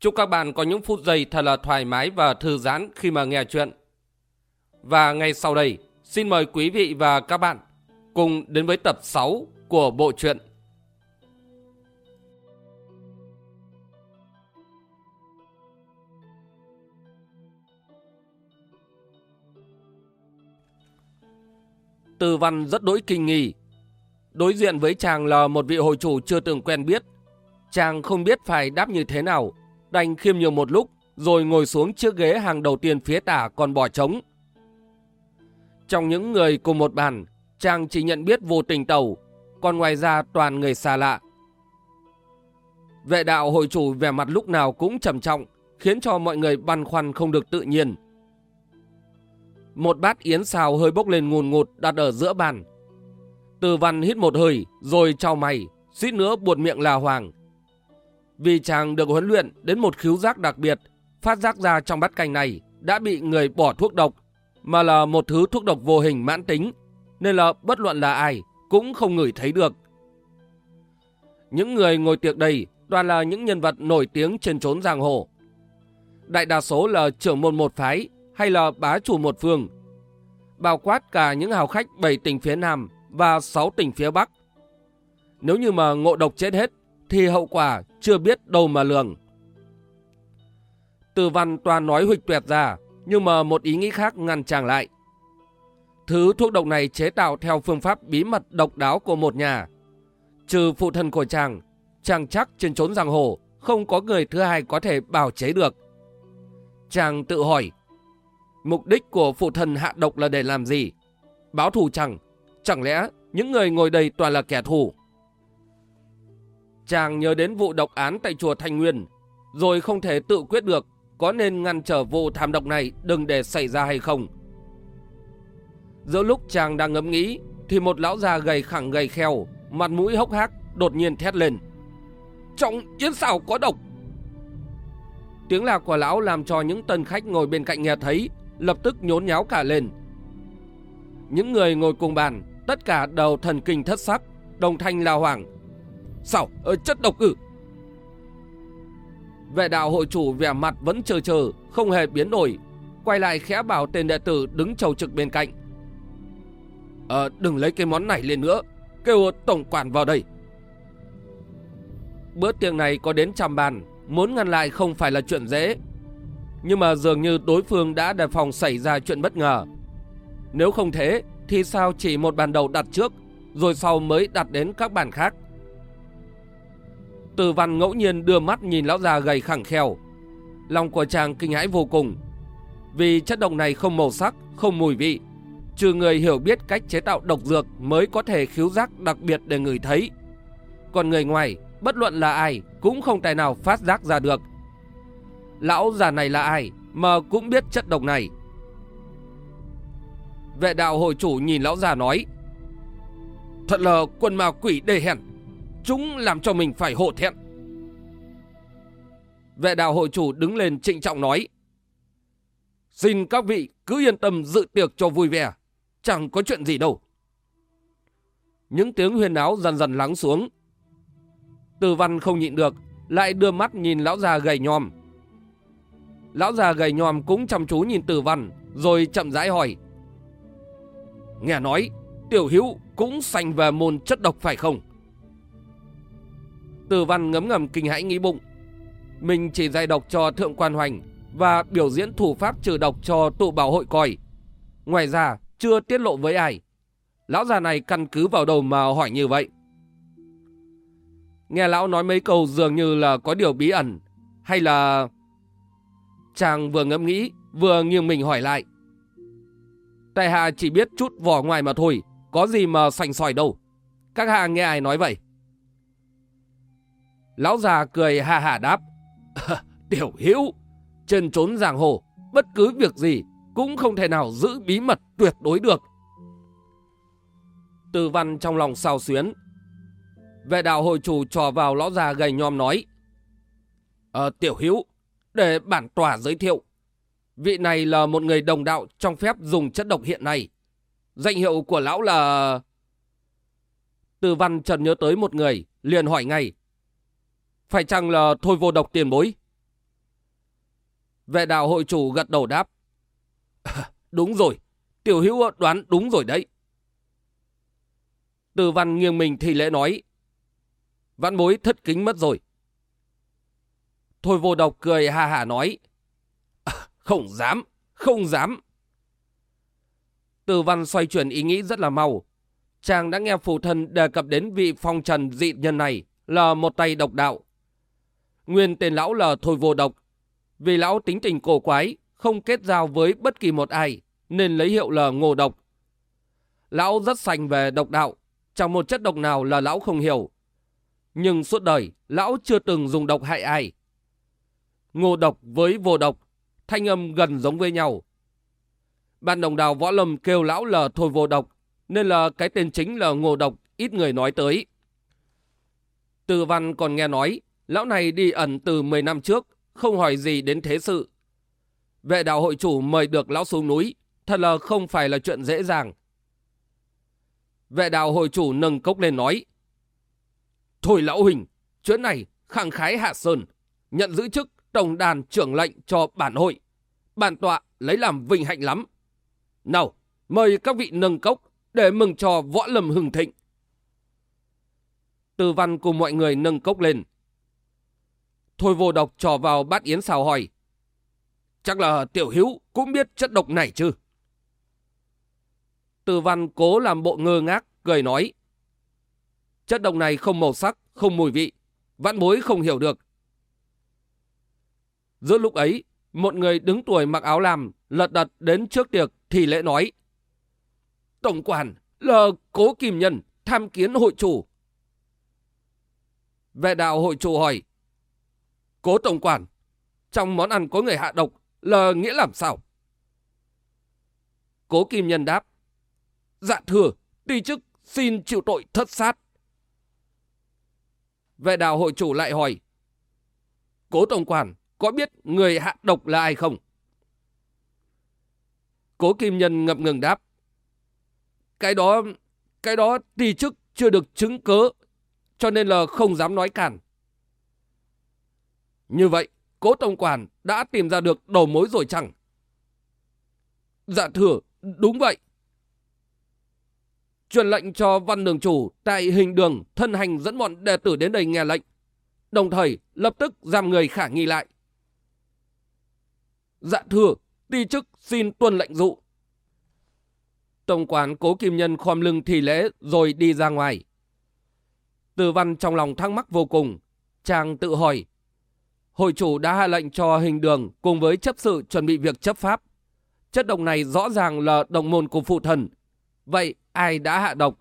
Chúc các bạn có những phút giây thật là thoải mái và thư giãn khi mà nghe chuyện. Và ngay sau đây, xin mời quý vị và các bạn cùng đến với tập 6 của bộ truyện. Từ văn rất đối kinh nghi. Đối diện với chàng là một vị hội chủ chưa từng quen biết. Chàng không biết phải đáp như thế nào đành khiêm nhường một lúc, rồi ngồi xuống chiếc ghế hàng đầu tiên phía tả còn bỏ trống. Trong những người cùng một bàn, chàng chỉ nhận biết vô tình tàu, còn ngoài ra toàn người xa lạ. Vệ đạo hội chủ vẻ mặt lúc nào cũng trầm trọng, khiến cho mọi người băn khoăn không được tự nhiên. Một bát yến xào hơi bốc lên ngùn ngụt đặt ở giữa bàn. Từ văn hít một hơi, rồi trao mày, suýt nữa buột miệng là hoàng. Vì chàng được huấn luyện đến một khiếu giác đặc biệt, phát giác ra trong bát canh này đã bị người bỏ thuốc độc, mà là một thứ thuốc độc vô hình mãn tính, nên là bất luận là ai cũng không ngửi thấy được. Những người ngồi tiệc đây toàn là những nhân vật nổi tiếng trên trốn giang hồ. Đại đa số là trưởng môn một phái hay là bá chủ một phương, bao quát cả những hào khách bảy tỉnh phía Nam và 6 tỉnh phía Bắc. Nếu như mà ngộ độc chết hết, thì hậu quả chưa biết đâu mà lường. Từ văn toàn nói huỵch tuyệt ra, nhưng mà một ý nghĩ khác ngăn chàng lại. Thứ thuốc độc này chế tạo theo phương pháp bí mật độc đáo của một nhà. Trừ phụ thân của chàng, chàng chắc trên trốn giang hồ không có người thứ hai có thể bảo chế được. Chàng tự hỏi, mục đích của phụ thân hạ độc là để làm gì? Báo thù chẳng, chẳng lẽ những người ngồi đây toàn là kẻ thù? Chàng nhớ đến vụ độc án tại chùa Thanh Nguyên, rồi không thể tự quyết được có nên ngăn trở vụ thảm độc này đừng để xảy ra hay không. Giữa lúc chàng đang ngẫm nghĩ, thì một lão già gầy khẳng gầy kheo, mặt mũi hốc hác, đột nhiên thét lên. Trong yến xào có độc! Tiếng lạc của lão làm cho những tân khách ngồi bên cạnh nghe thấy, lập tức nhốn nháo cả lên. Những người ngồi cùng bàn, tất cả đầu thần kinh thất sắc, đồng thanh la hoảng, Sao? Ờ, chất độc ư? Vệ đạo hội chủ vẻ mặt vẫn chờ chờ, không hề biến đổi. Quay lại khẽ bảo tên đệ tử đứng chầu trực bên cạnh. Ờ, đừng lấy cái món này lên nữa. Kêu tổng quản vào đây. Bữa tiệc này có đến trăm bàn, muốn ngăn lại không phải là chuyện dễ. Nhưng mà dường như đối phương đã đề phòng xảy ra chuyện bất ngờ. Nếu không thế, thì sao chỉ một bàn đầu đặt trước, rồi sau mới đặt đến các bàn khác. Từ văn ngẫu nhiên đưa mắt nhìn lão già gầy khẳng khèo. Lòng của chàng kinh hãi vô cùng. Vì chất độc này không màu sắc, không mùi vị. Trừ người hiểu biết cách chế tạo độc dược mới có thể khiếu giác đặc biệt để người thấy. Còn người ngoài, bất luận là ai, cũng không tài nào phát giác ra được. Lão già này là ai mà cũng biết chất độc này. Vệ đạo hội chủ nhìn lão già nói Thật là quân ma quỷ đề hèn Chúng làm cho mình phải hổ thẹn. Vệ đạo hội chủ đứng lên trịnh trọng nói. Xin các vị cứ yên tâm dự tiệc cho vui vẻ. Chẳng có chuyện gì đâu. Những tiếng huyền áo dần dần lắng xuống. Từ văn không nhịn được, lại đưa mắt nhìn lão già gầy nhòm. Lão già gầy nhòm cũng chăm chú nhìn từ văn, rồi chậm rãi hỏi. Nghe nói, tiểu hữu cũng sành về môn chất độc phải không? Từ văn ngấm ngầm kinh hãi nghĩ bụng. Mình chỉ dạy độc cho thượng quan hoành và biểu diễn thủ pháp trừ độc cho tụ bảo hội coi. Ngoài ra, chưa tiết lộ với ai. Lão già này căn cứ vào đầu mà hỏi như vậy. Nghe lão nói mấy câu dường như là có điều bí ẩn. Hay là... Chàng vừa ngẫm nghĩ, vừa nghiêng mình hỏi lại. Tại hạ chỉ biết chút vỏ ngoài mà thôi, có gì mà sành sỏi đâu. Các hạ nghe ai nói vậy? Lão già cười hà hà đáp. Tiểu hữu, trên trốn giang hồ, bất cứ việc gì cũng không thể nào giữ bí mật tuyệt đối được. Từ văn trong lòng sao xuyến. Vệ đạo hội chủ trò vào lão già gầy nhom nói. Ờ, tiểu hữu, để bản tòa giới thiệu. Vị này là một người đồng đạo trong phép dùng chất độc hiện nay. Danh hiệu của lão là... Từ văn trần nhớ tới một người, liền hỏi ngay. Phải chăng là thôi vô độc tiền bối? Vệ đạo hội chủ gật đầu đáp. đúng rồi, tiểu hữu đoán đúng rồi đấy. Từ văn nghiêng mình thì lễ nói. Văn bối thất kính mất rồi. Thôi vô độc cười ha hà nói. Không dám, không dám. Từ văn xoay chuyển ý nghĩ rất là mau. Chàng đã nghe phụ thân đề cập đến vị phong trần dị nhân này là một tay độc đạo. Nguyên tên lão là Thôi vô độc. Vì lão tính tình cổ quái, không kết giao với bất kỳ một ai, nên lấy hiệu là ngô độc. Lão rất sành về độc đạo, chẳng một chất độc nào là lão không hiểu. Nhưng suốt đời, lão chưa từng dùng độc hại ai. Ngô độc với vô độc, thanh âm gần giống với nhau. Ban đồng đào võ lâm kêu lão là thôi vô độc, nên là cái tên chính là ngô độc, ít người nói tới. Từ văn còn nghe nói, lão này đi ẩn từ 10 năm trước, không hỏi gì đến thế sự. Vệ đạo hội chủ mời được lão xuống núi, thật là không phải là chuyện dễ dàng. Vệ đạo hội chủ nâng cốc lên nói, Thôi lão huynh, chuyện này khẳng khái hạ sơn, nhận giữ chức tổng đàn trưởng lệnh cho bản hội. Bản tọa lấy làm vinh hạnh lắm. Nào, mời các vị nâng cốc để mừng cho võ lâm hưng thịnh. Từ văn cùng mọi người nâng cốc lên. Thôi vô độc trò vào bát yến xào hỏi. Chắc là tiểu hữu cũng biết chất độc này chứ? Từ văn cố làm bộ ngơ ngác, cười nói. Chất độc này không màu sắc, không mùi vị. Vãn bối không hiểu được. Giữa lúc ấy, một người đứng tuổi mặc áo làm, lật đật đến trước tiệc thì lễ nói. Tổng quản là cố kim nhân, tham kiến hội chủ. Vệ đạo hội chủ hỏi. Cố tổng quản, trong món ăn có người hạ độc là nghĩa làm sao? Cố kim nhân đáp. Dạ thừa, đi chức xin chịu tội thất sát. Vệ đạo hội chủ lại hỏi. Cố tổng quản, có biết người hạ độc là ai không? Cố Kim Nhân ngập ngừng đáp. Cái đó, cái đó ti chức chưa được chứng cớ, cho nên là không dám nói cản. Như vậy, cố tổng quản đã tìm ra được đầu mối rồi chẳng? Dạ thưa, đúng vậy. Truyền lệnh cho văn đường chủ tại hình đường thân hành dẫn bọn đệ tử đến đây nghe lệnh. Đồng thời lập tức giam người khả nghi lại. Dạ thưa, ti chức xin tuân lệnh dụ. Tổng quản cố kim nhân khom lưng thì lễ rồi đi ra ngoài. Từ văn trong lòng thắc mắc vô cùng. Chàng tự hỏi. Hội chủ đã hạ lệnh cho hình đường cùng với chấp sự chuẩn bị việc chấp pháp. Chất độc này rõ ràng là đồng môn của phụ thần. Vậy ai đã hạ độc?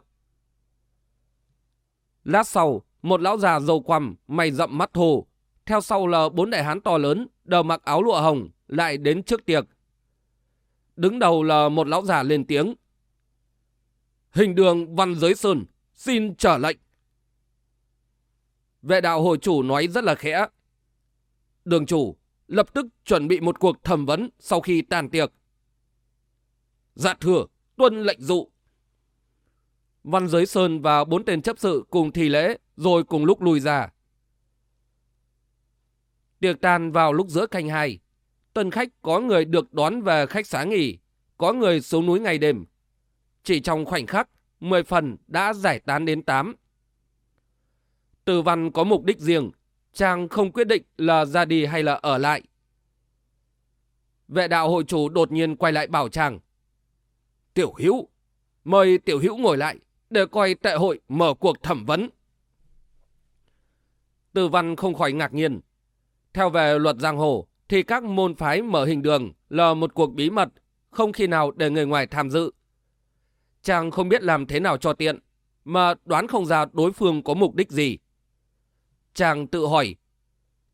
Lát sau, một lão già dầu quằm, mày rậm mắt thù. Theo sau là bốn đại hán to lớn, đều mặc áo lụa hồng, lại đến trước tiệc. Đứng đầu là một lão già lên tiếng. Hình đường văn giới sơn, xin trở lệnh. Vệ đạo hội chủ nói rất là khẽ. Đường chủ lập tức chuẩn bị một cuộc thẩm vấn sau khi tàn tiệc. Dạ thừa, tuân lệnh dụ. Văn Giới Sơn và bốn tên chấp sự cùng thi lễ rồi cùng lúc lùi ra. Tiệc tàn vào lúc giữa canh hai. Tân khách có người được đón về khách xá nghỉ, có người xuống núi ngày đêm. Chỉ trong khoảnh khắc, 10 phần đã giải tán đến 8. Từ văn có mục đích riêng, chàng không quyết định là ra đi hay là ở lại. Vệ đạo hội chủ đột nhiên quay lại bảo chàng. Tiểu hữu, mời tiểu hữu ngồi lại để coi tệ hội mở cuộc thẩm vấn. Từ văn không khỏi ngạc nhiên. Theo về luật giang hồ, thì các môn phái mở hình đường là một cuộc bí mật, không khi nào để người ngoài tham dự. Chàng không biết làm thế nào cho tiện, mà đoán không ra đối phương có mục đích gì. Chàng tự hỏi,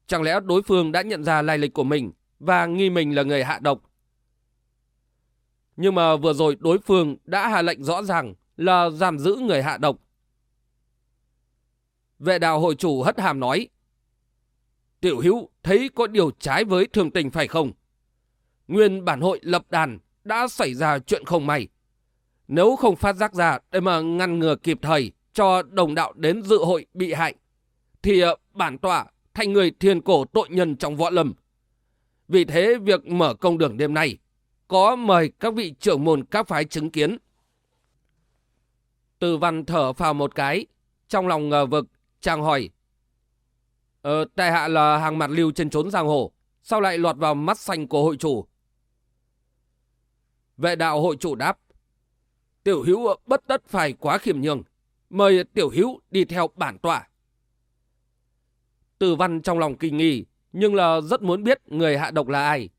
chẳng lẽ đối phương đã nhận ra lai lịch của mình, và nghi mình là người hạ độc. Nhưng mà vừa rồi đối phương đã hạ lệnh rõ ràng là giam giữ người hạ độc. Vệ đạo hội chủ hất hàm nói. Tiểu hữu thấy có điều trái với thường tình phải không? Nguyên bản hội lập đàn đã xảy ra chuyện không may. Nếu không phát giác ra để mà ngăn ngừa kịp thời cho đồng đạo đến dự hội bị hại, thì ờ, bản tọa thành người thiên cổ tội nhân trong võ lâm. Vì thế việc mở công đường đêm nay có mời các vị trưởng môn các phái chứng kiến. Từ văn thở phào một cái, trong lòng ngờ vực, chàng hỏi. Ờ, tại hạ là hàng mặt lưu trên trốn giang hồ, sao lại lọt vào mắt xanh của hội chủ? Vệ đạo hội chủ đáp. Tiểu hữu ờ, bất tất phải quá khiêm nhường. Mời tiểu hữu đi theo bản tọa. Từ văn trong lòng kinh nghi, nhưng là rất muốn biết người hạ độc là ai.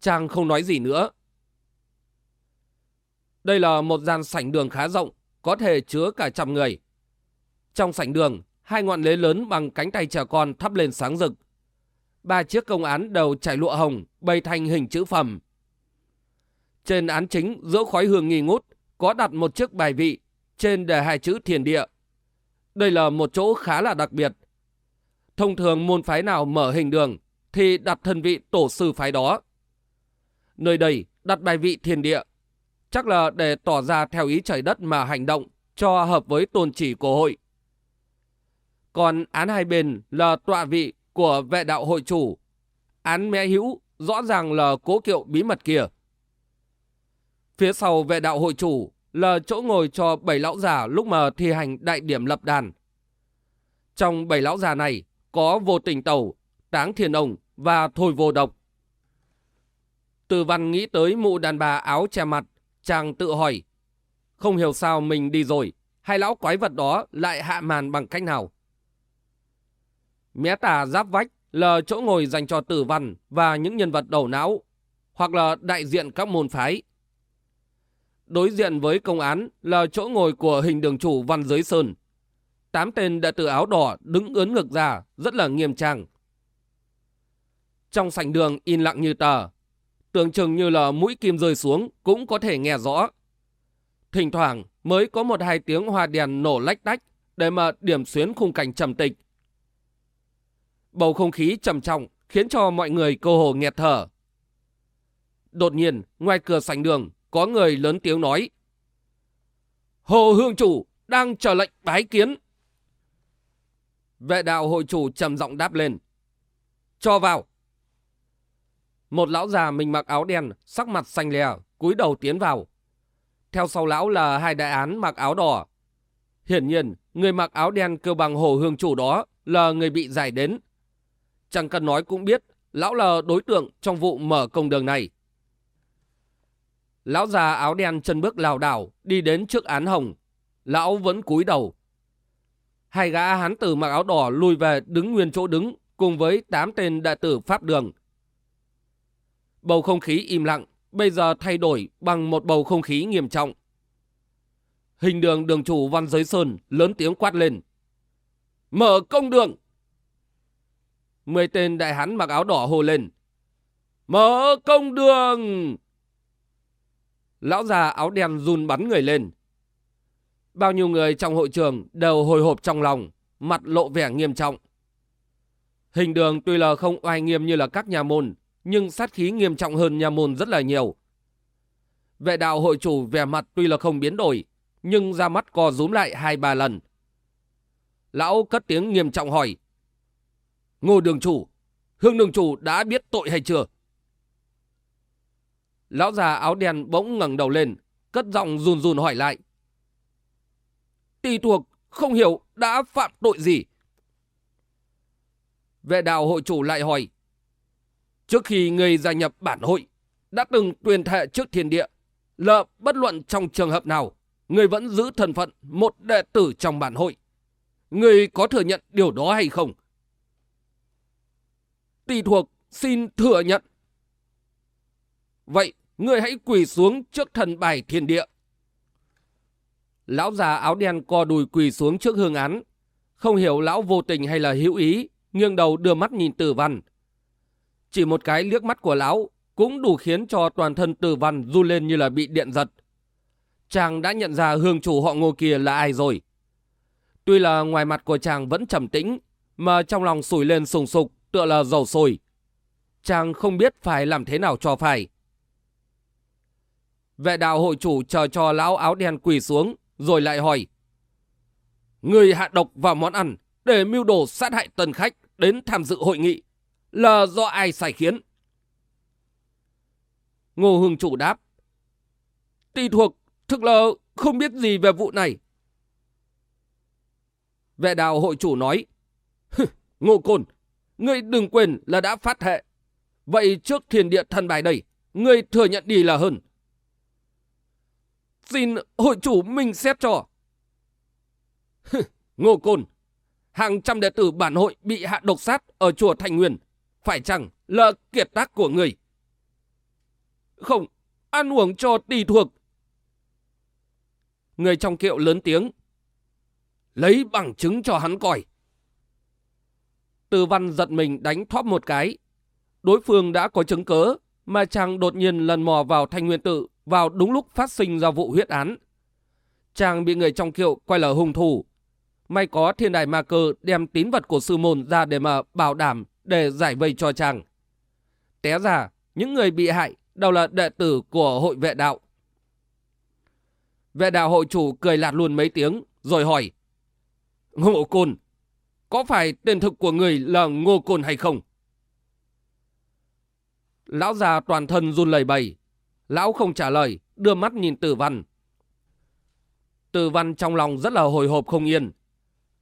Chàng không nói gì nữa. Đây là một gian sảnh đường khá rộng, có thể chứa cả trăm người. Trong sảnh đường, hai ngọn lế lớn bằng cánh tay trẻ con thắp lên sáng rực. Ba chiếc công án đầu trải lụa hồng, bày thành hình chữ phẩm. Trên án chính giữa khói hương nghi ngút có đặt một chiếc bài vị, trên đề hai chữ thiền địa. Đây là một chỗ khá là đặc biệt. Thông thường môn phái nào mở hình đường thì đặt thân vị tổ sư phái đó. Nơi đây đặt bài vị thiên địa, chắc là để tỏ ra theo ý trời đất mà hành động cho hợp với tôn chỉ của hội. Còn án hai bên là tọa vị của vệ đạo hội chủ. Án mẹ hữu rõ ràng là cố kiệu bí mật kia. Phía sau vệ đạo hội chủ là chỗ ngồi cho bảy lão già lúc mà thi hành đại điểm lập đàn. Trong bảy lão già này có vô tình tàu, táng thiên ông và thôi vô độc. Từ văn nghĩ tới mụ đàn bà áo che mặt, chàng tự hỏi. Không hiểu sao mình đi rồi, hai lão quái vật đó lại hạ màn bằng cách nào. Mé tà giáp vách là chỗ ngồi dành cho tử văn và những nhân vật đầu não, hoặc là đại diện các môn phái. Đối diện với công án là chỗ ngồi của hình đường chủ Văn Giới Sơn. Tám tên đệ tử áo đỏ đứng ướn ngực ra, rất là nghiêm trang. Trong sảnh đường in lặng như tờ, tưởng chừng như là mũi kim rơi xuống cũng có thể nghe rõ. Thỉnh thoảng mới có một hai tiếng hoa đèn nổ lách tách để mà điểm xuyến khung cảnh trầm tịch. Bầu không khí trầm trọng khiến cho mọi người cơ hồ nghẹt thở. Đột nhiên, ngoài cửa sảnh đường có người lớn tiếng nói. Hồ Hương Chủ đang chờ lệnh bái kiến. Vệ đạo hội chủ trầm giọng đáp lên. Cho vào. Một lão già mình mặc áo đen, sắc mặt xanh lè, cúi đầu tiến vào. Theo sau lão là hai đại án mặc áo đỏ. Hiển nhiên, người mặc áo đen kêu bằng hồ hương chủ đó là người bị giải đến. Chẳng cần nói cũng biết, lão là đối tượng trong vụ mở công đường này. Lão già áo đen chân bước lào đảo đi đến trước án hồng. Lão vẫn cúi đầu. Hai gã hán tử mặc áo đỏ lùi về đứng nguyên chỗ đứng cùng với tám tên đệ tử Pháp Đường. Bầu không khí im lặng, bây giờ thay đổi bằng một bầu không khí nghiêm trọng. Hình đường đường chủ Văn Giới Sơn lớn tiếng quát lên. Mở công đường! Mười tên đại hán mặc áo đỏ hô lên. Mở công đường! Lão già áo đen run bắn người lên. Bao nhiêu người trong hội trường đều hồi hộp trong lòng, mặt lộ vẻ nghiêm trọng. Hình đường tuy là không oai nghiêm như là các nhà môn, nhưng sát khí nghiêm trọng hơn nhà môn rất là nhiều. Vệ đạo hội chủ vẻ mặt tuy là không biến đổi, nhưng ra mắt co rúm lại hai ba lần. Lão cất tiếng nghiêm trọng hỏi. Ngô đường chủ, hương đường chủ đã biết tội hay chưa? Lão già áo đen bỗng ngẩng đầu lên, cất giọng run run hỏi lại tùy thuộc không hiểu đã phạm tội gì. Vệ đạo hội chủ lại hỏi. Trước khi người gia nhập bản hội, đã từng tuyên thệ trước thiên địa, là bất luận trong trường hợp nào, người vẫn giữ thân phận một đệ tử trong bản hội. Người có thừa nhận điều đó hay không? Tùy thuộc xin thừa nhận. Vậy người hãy quỳ xuống trước thần bài thiên địa. Lão già áo đen co đùi quỳ xuống trước hương án. Không hiểu lão vô tình hay là hữu ý, nghiêng đầu đưa mắt nhìn tử văn. Chỉ một cái liếc mắt của lão cũng đủ khiến cho toàn thân tử văn run lên như là bị điện giật. Chàng đã nhận ra hương chủ họ ngô kia là ai rồi. Tuy là ngoài mặt của chàng vẫn trầm tĩnh, mà trong lòng sủi lên sùng sục tựa là dầu sôi. Chàng không biết phải làm thế nào cho phải. Vệ đạo hội chủ chờ cho lão áo đen quỳ xuống, rồi lại hỏi. Người hạ độc vào món ăn để mưu đồ sát hại tân khách đến tham dự hội nghị là do ai sai khiến? Ngô Hương Chủ đáp. Tỳ thuộc, thực là không biết gì về vụ này. Vệ đạo hội chủ nói. Ngô Côn, ngươi đừng quên là đã phát hệ. Vậy trước thiền địa thần bài đây, ngươi thừa nhận đi là hơn. Xin hội chủ mình xét cho. Ngô Côn, hàng trăm đệ tử bản hội bị hạ độc sát ở chùa Thành Nguyên. Phải chăng là kiệt tác của người? Không, ăn uống cho tỳ thuộc. Người trong kiệu lớn tiếng. Lấy bằng chứng cho hắn coi. Từ văn giật mình đánh thoát một cái. Đối phương đã có chứng cớ, mà chàng đột nhiên lần mò vào thanh nguyên tự vào đúng lúc phát sinh ra vụ huyết án. Chàng bị người trong kiệu quay là hung thủ. May có thiên đại ma cơ đem tín vật của sư môn ra để mà bảo đảm để giải vây cho chàng. Té ra, những người bị hại đều là đệ tử của hội vệ đạo. Vệ đạo hội chủ cười lạt luôn mấy tiếng, rồi hỏi. Ngô Côn, có phải tên thực của người là Ngô Côn hay không? Lão già toàn thân run lẩy bẩy. Lão không trả lời, đưa mắt nhìn tử văn. Tử văn trong lòng rất là hồi hộp không yên.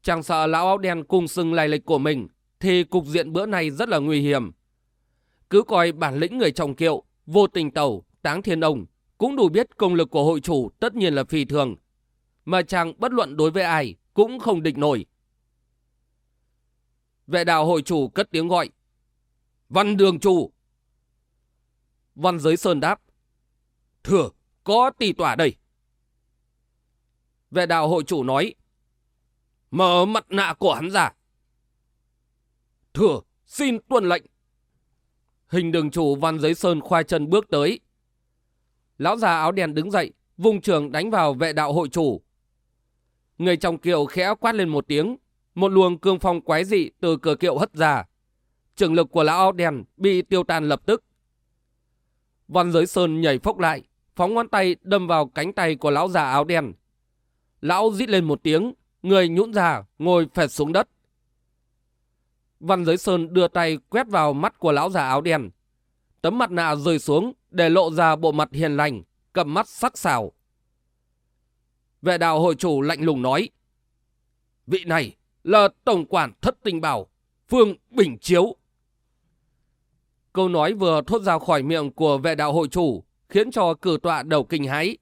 chàng sợ lão áo đen cung sưng lai lịch của mình, thì cục diện bữa này rất là nguy hiểm. Cứ coi bản lĩnh người chồng kiệu, vô tình tàu, táng thiên ông, cũng đủ biết công lực của hội chủ tất nhiên là phi thường. Mà chàng bất luận đối với ai, cũng không địch nổi. Vệ đạo hội chủ cất tiếng gọi. Văn đường chủ. Văn giới sơn đáp. Thưa, có tỷ tỏa đây. Vệ đạo hội chủ nói. Mở mặt nạ của hắn ra. Thưa, xin tuân lệnh. Hình đường chủ văn giấy sơn khoai chân bước tới. Lão già áo đen đứng dậy, vùng trường đánh vào vệ đạo hội chủ. Người trong kiệu khẽ quát lên một tiếng, một luồng cương phong quái dị từ cửa kiệu hất ra. Trường lực của lão áo đen bị tiêu tan lập tức. Văn giới sơn nhảy phốc lại, phóng ngón tay đâm vào cánh tay của lão già áo đen. Lão rít lên một tiếng, người nhũn ra, ngồi phẹt xuống đất. Văn giới sơn đưa tay quét vào mắt của lão già áo đen. Tấm mặt nạ rơi xuống để lộ ra bộ mặt hiền lành, cầm mắt sắc sảo. Vệ đạo hội chủ lạnh lùng nói. Vị này là tổng quản thất tình bảo, Phương Bình Chiếu. Câu nói vừa thốt ra khỏi miệng của vệ đạo hội chủ khiến cho cử tọa đầu kinh hãi.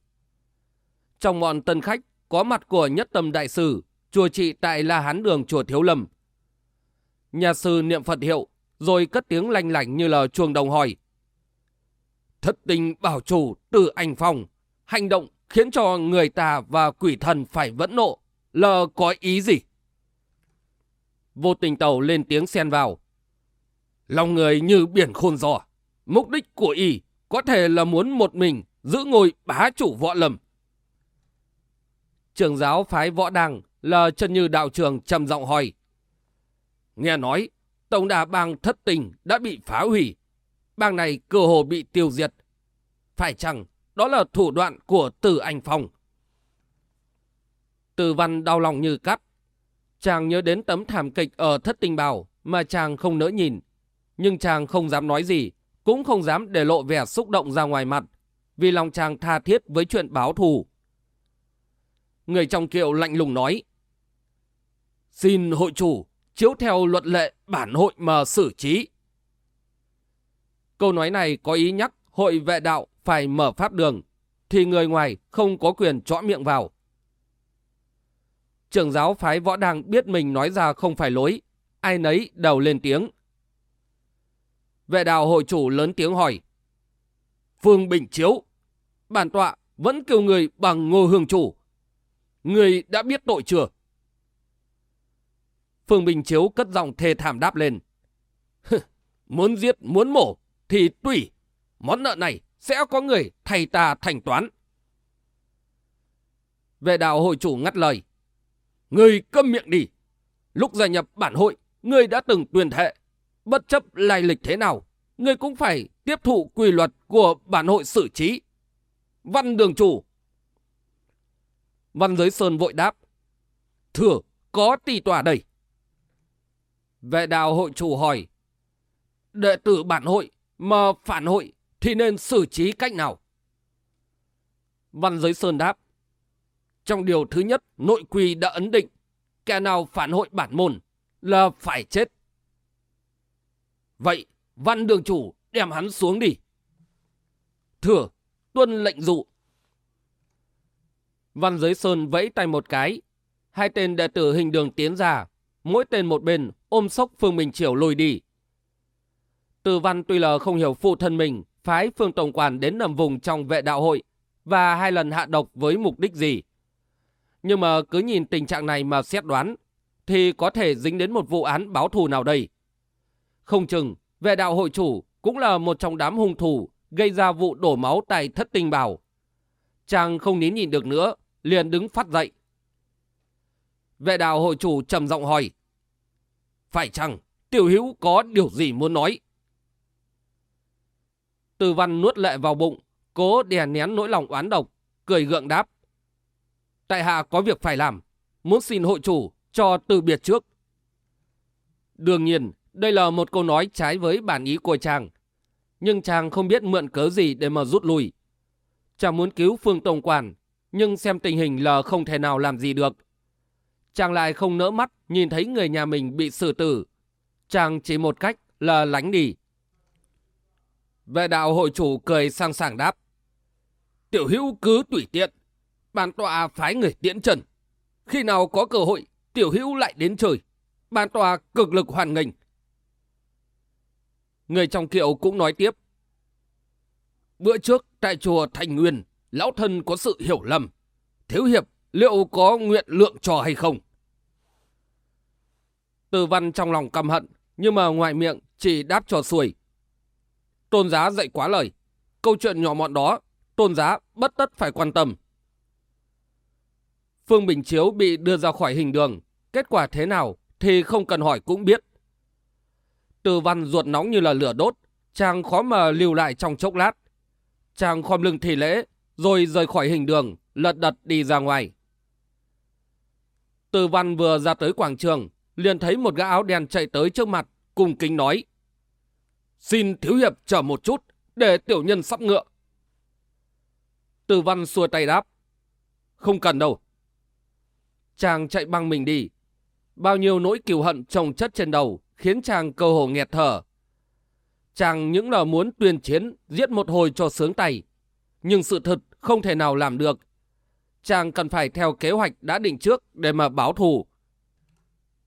Trong bọn tân khách có mặt của nhất tâm đại sư, chùa trị tại La Hán Đường chùa Thiếu Lâm. Nhà sư niệm Phật hiệu, rồi cất tiếng lanh lảnh như là chuông đồng hỏi. Thất tình bảo chủ từ anh phòng, hành động khiến cho người ta và quỷ thần phải vẫn nộ, lờ có ý gì? Vô tình tàu lên tiếng xen vào. Lòng người như biển khôn giò, mục đích của y có thể là muốn một mình giữ ngôi bá chủ võ lâm. Trường giáo phái võ đàng là chân như đạo trường trầm giọng hỏi. Nghe nói, tổng đà bang thất tình đã bị phá hủy. Bang này cơ hồ bị tiêu diệt. Phải chăng đó là thủ đoạn của Tử Anh Phong? Từ văn đau lòng như cắt. Chàng nhớ đến tấm thảm kịch ở thất tình bào mà chàng không nỡ nhìn. Nhưng chàng không dám nói gì, cũng không dám để lộ vẻ xúc động ra ngoài mặt, vì lòng chàng tha thiết với chuyện báo thù. Người trong kiệu lạnh lùng nói, Xin hội chủ chiếu theo luật lệ bản hội mà xử trí. Câu nói này có ý nhắc hội vệ đạo phải mở pháp đường, thì người ngoài không có quyền trõ miệng vào. Trưởng giáo phái võ đàng biết mình nói ra không phải lối, ai nấy đầu lên tiếng. Vệ đạo hội chủ lớn tiếng hỏi. Phương Bình Chiếu, bản tọa vẫn kêu người bằng ngô hương chủ. Người đã biết tội chưa? Phương Bình Chiếu cất giọng thê thảm đáp lên. Muốn giết, muốn mổ, thì tùy. Món nợ này sẽ có người thay ta thành toán. Vệ đạo hội chủ ngắt lời. Người câm miệng đi. Lúc gia nhập bản hội, người đã từng tuyên thệ. Bất chấp lai lịch thế nào, người cũng phải tiếp thụ quy luật của bản hội xử trí. Văn đường chủ. Văn giới sơn vội đáp. Thưa, có tỷ tòa đây. Vệ đạo hội chủ hỏi. Đệ tử bản hội mà phản hội thì nên xử trí cách nào? Văn giới sơn đáp. Trong điều thứ nhất, nội quy đã ấn định, kẻ nào phản hội bản môn là phải chết. Vậy, văn đường chủ đem hắn xuống đi. Thưa, tuân lệnh dụ. Văn Giới Sơn vẫy tay một cái. Hai tên đệ tử hình đường tiến ra, mỗi tên một bên ôm sốc Phương Minh Triều lùi đi. Từ văn tuy là không hiểu phụ thân mình, phái Phương Tổng Quản đến nằm vùng trong vệ đạo hội và hai lần hạ độc với mục đích gì. Nhưng mà cứ nhìn tình trạng này mà xét đoán, thì có thể dính đến một vụ án báo thù nào đây. Không chừng, vệ đạo hội chủ cũng là một trong đám hung thủ gây ra vụ đổ máu tại thất tinh bảo. Chàng không nín nhìn được nữa, liền đứng phát dậy. Vệ đạo hội chủ trầm giọng hỏi. Phải chăng tiểu hữu có điều gì muốn nói? Từ văn nuốt lệ vào bụng, cố đè nén nỗi lòng oán độc, cười gượng đáp. Tại hạ có việc phải làm, muốn xin hội chủ cho từ biệt trước. Đương nhiên, đây là một câu nói trái với bản ý của chàng. Nhưng chàng không biết mượn cớ gì để mà rút lui. Chàng muốn cứu Phương Tổng Quản, nhưng xem tình hình là không thể nào làm gì được. Chàng lại không nỡ mắt nhìn thấy người nhà mình bị xử tử. Chàng chỉ một cách là lánh đi. Vệ đạo hội chủ cười sang sảng đáp. Tiểu hữu cứ tùy tiện. Bản tọa phái người tiễn trần. Khi nào có cơ hội, tiểu hữu lại đến trời Bản tòa cực lực hoàn nghênh. Người trong kiệu cũng nói tiếp. Bữa trước tại chùa Thành Nguyên, lão thân có sự hiểu lầm. Thiếu hiệp liệu có nguyện lượng trò hay không? Từ văn trong lòng căm hận, nhưng mà ngoài miệng chỉ đáp trò xuôi. Tôn giá dạy quá lời. Câu chuyện nhỏ mọn đó, tôn giá bất tất phải quan tâm. Phương Bình Chiếu bị đưa ra khỏi hình đường. Kết quả thế nào thì không cần hỏi cũng biết. Từ văn ruột nóng như là lửa đốt, chàng khó mà lưu lại trong chốc lát. Chàng khom lưng thì lễ, rồi rời khỏi hình đường, lật đật đi ra ngoài. Từ văn vừa ra tới quảng trường, liền thấy một gã áo đen chạy tới trước mặt, cùng kính nói. Xin thiếu hiệp chờ một chút, để tiểu nhân sắp ngựa. Từ văn xua tay đáp. Không cần đâu. Chàng chạy băng mình đi. Bao nhiêu nỗi kiều hận trồng chất trên đầu, khiến chàng cầu hổ nghẹt thở. Chàng những là muốn tuyên chiến, giết một hồi cho sướng tay. Nhưng sự thật không thể nào làm được. Chàng cần phải theo kế hoạch đã định trước để mà báo thù.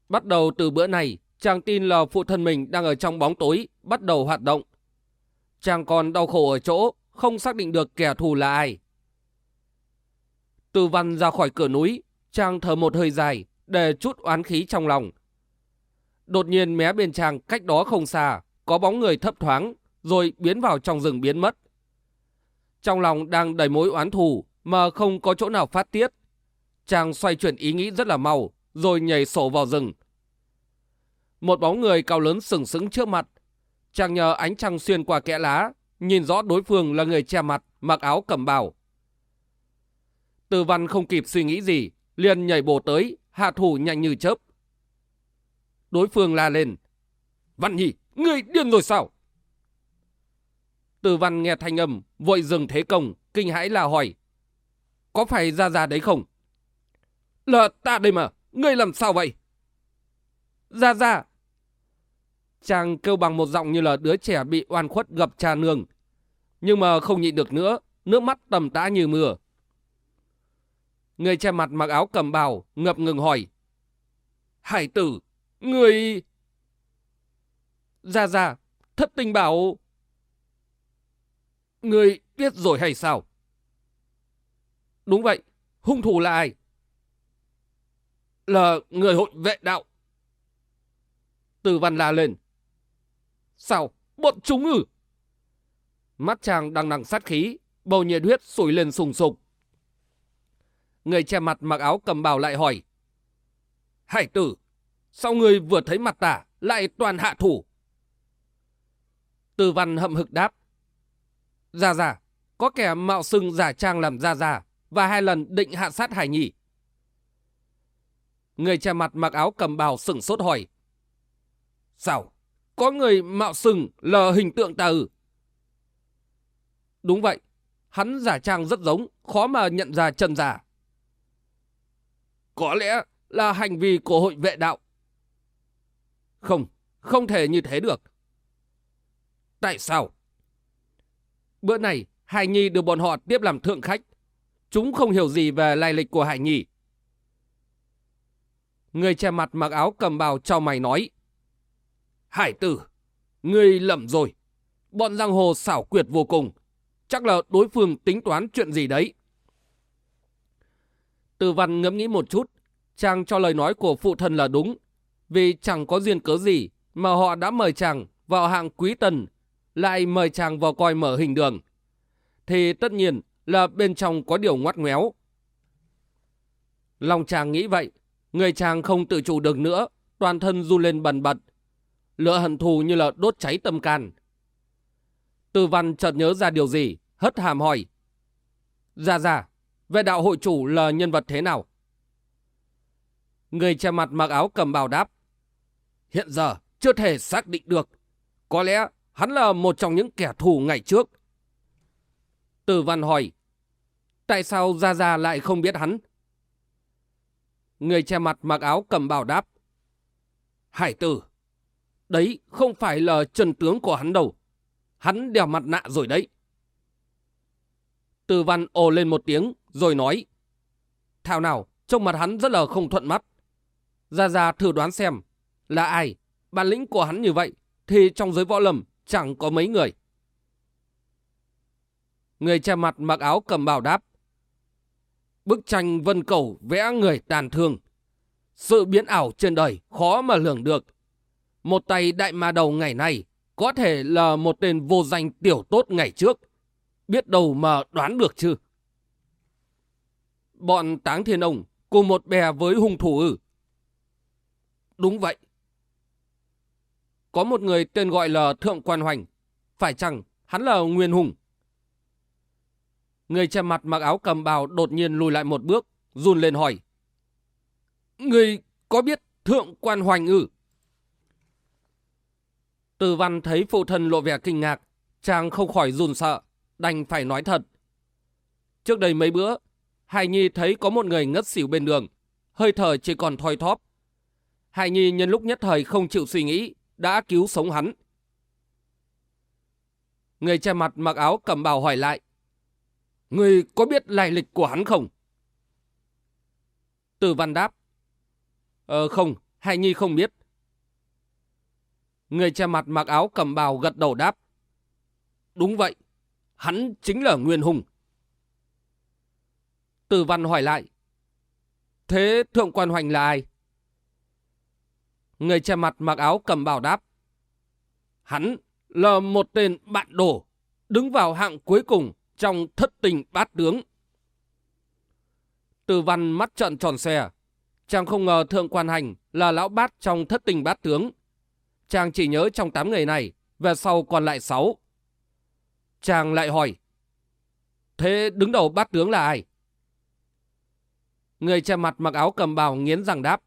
Bắt đầu từ bữa này, chàng tin là phụ thân mình đang ở trong bóng tối, bắt đầu hoạt động. Chàng còn đau khổ ở chỗ, không xác định được kẻ thù là ai. Từ văn ra khỏi cửa núi, chàng thở một hơi dài để chút oán khí trong lòng. Đột nhiên mé bên trang cách đó không xa, có bóng người thấp thoáng, rồi biến vào trong rừng biến mất. Trong lòng đang đầy mối oán thù mà không có chỗ nào phát tiết. Chàng xoay chuyển ý nghĩ rất là mau, rồi nhảy sổ vào rừng. Một bóng người cao lớn sừng sững trước mặt. Chàng nhờ ánh trăng xuyên qua kẽ lá, nhìn rõ đối phương là người che mặt, mặc áo cầm bào. Từ văn không kịp suy nghĩ gì, liền nhảy bổ tới, hạ thủ nhanh như chớp. Đối phương la lên. Văn nhị ngươi điên rồi sao? Từ văn nghe thanh âm, vội dừng thế công, kinh hãi là hỏi. Có phải ra ra đấy không? Là ta đây mà, ngươi làm sao vậy? Ra ra. Chàng kêu bằng một giọng như là đứa trẻ bị oan khuất gặp cha nương. Nhưng mà không nhịn được nữa, nước mắt tầm tã như mưa. Người che mặt mặc áo cầm bào, ngập ngừng hỏi. Hải tử, người... Ra ra, thất tình bảo... Người biết rồi hay sao? Đúng vậy, hung thủ là ai? Là người hội vệ đạo. Từ văn la lên. Sao? Bọn chúng ư? Mắt chàng đang nặng sát khí, bầu nhiệt huyết sủi lên sùng sục. Người che mặt mặc áo cầm bào lại hỏi. Hải tử, sao người vừa thấy mặt tả lại toàn hạ thủ? Từ văn hậm hực đáp. gia gia có kẻ mạo xưng giả trang làm gia gia và hai lần định hạ sát Hải Nhi. Người che mặt mặc áo cầm bào sửng sốt hỏi. Sao? Có người mạo xưng lờ hình tượng ta ư? Đúng vậy. Hắn giả trang rất giống, khó mà nhận ra chân giả. Có lẽ là hành vi của hội vệ đạo. Không, không thể như thế được. Tại sao? Bữa này, Hải Nhi được bọn họ tiếp làm thượng khách. Chúng không hiểu gì về lai lịch của Hải Nhi. Người che mặt mặc áo cầm bào cho mày nói. Hải tử, ngươi lầm rồi. Bọn giang hồ xảo quyệt vô cùng. Chắc là đối phương tính toán chuyện gì đấy. Từ văn ngẫm nghĩ một chút. Chàng cho lời nói của phụ thân là đúng. Vì chẳng có duyên cớ gì mà họ đã mời chàng vào hạng quý tần. Lại mời chàng vào coi mở hình đường. Thì tất nhiên là bên trong có điều ngoắt ngoéo. Lòng chàng nghĩ vậy. Người chàng không tự chủ được nữa. Toàn thân run lên bần bật lửa hận thù như là đốt cháy tâm can. Từ văn chợt nhớ ra điều gì, hất hàm hỏi. Ra ra, về đạo hội chủ là nhân vật thế nào? Người che mặt mặc áo cầm bào đáp. Hiện giờ chưa thể xác định được. Có lẽ hắn là một trong những kẻ thù ngày trước. Từ văn hỏi. Tại sao Gia Gia lại không biết hắn? Người che mặt mặc áo cầm bào đáp. Hải tử, Đấy không phải là trần tướng của hắn đâu. Hắn đeo mặt nạ rồi đấy. Từ văn ồ lên một tiếng rồi nói. Thảo nào, trông mặt hắn rất là không thuận mắt. Ra ra thử đoán xem, là ai? Bản lĩnh của hắn như vậy, thì trong giới võ lâm chẳng có mấy người. Người che mặt mặc áo cầm bào đáp. Bức tranh vân cầu vẽ người tàn thương. Sự biến ảo trên đời khó mà lường được. Một tay đại ma đầu ngày nay có thể là một tên vô danh tiểu tốt ngày trước. Biết đâu mà đoán được chứ. Bọn táng thiên ông cùng một bè với hung thủ ư. Đúng vậy. Có một người tên gọi là Thượng Quan Hoành. Phải chăng hắn là Nguyên Hùng? Người che mặt mặc áo cầm bào đột nhiên lùi lại một bước, run lên hỏi. Người có biết Thượng Quan Hoành ư? Từ văn thấy phụ thân lộ vẻ kinh ngạc, chàng không khỏi run sợ, đành phải nói thật. Trước đây mấy bữa, Hải Nhi thấy có một người ngất xỉu bên đường, hơi thở chỉ còn thoi thóp. Hải Nhi nhân lúc nhất thời không chịu suy nghĩ, đã cứu sống hắn. Người che mặt mặc áo cầm bào hỏi lại. Người có biết lai lịch của hắn không? Từ văn đáp. Ờ không, Hải Nhi không biết. Người che mặt mặc áo cầm bào gật đầu đáp. Đúng vậy, hắn chính là Nguyên Hùng. Từ văn hỏi lại. Thế Thượng quan Hoành là ai? Người che mặt mặc áo cầm bào đáp. Hắn là một tên bạn đồ, đứng vào hạng cuối cùng trong thất tình bát tướng. Từ văn mắt trợn tròn xe. Chàng không ngờ Thượng quan Hành là lão bát trong thất tình bát tướng Chàng chỉ nhớ trong 8 người này, về sau còn lại 6. Chàng lại hỏi, thế đứng đầu bát tướng là ai? Người che mặt mặc áo cầm bào nghiến răng đáp.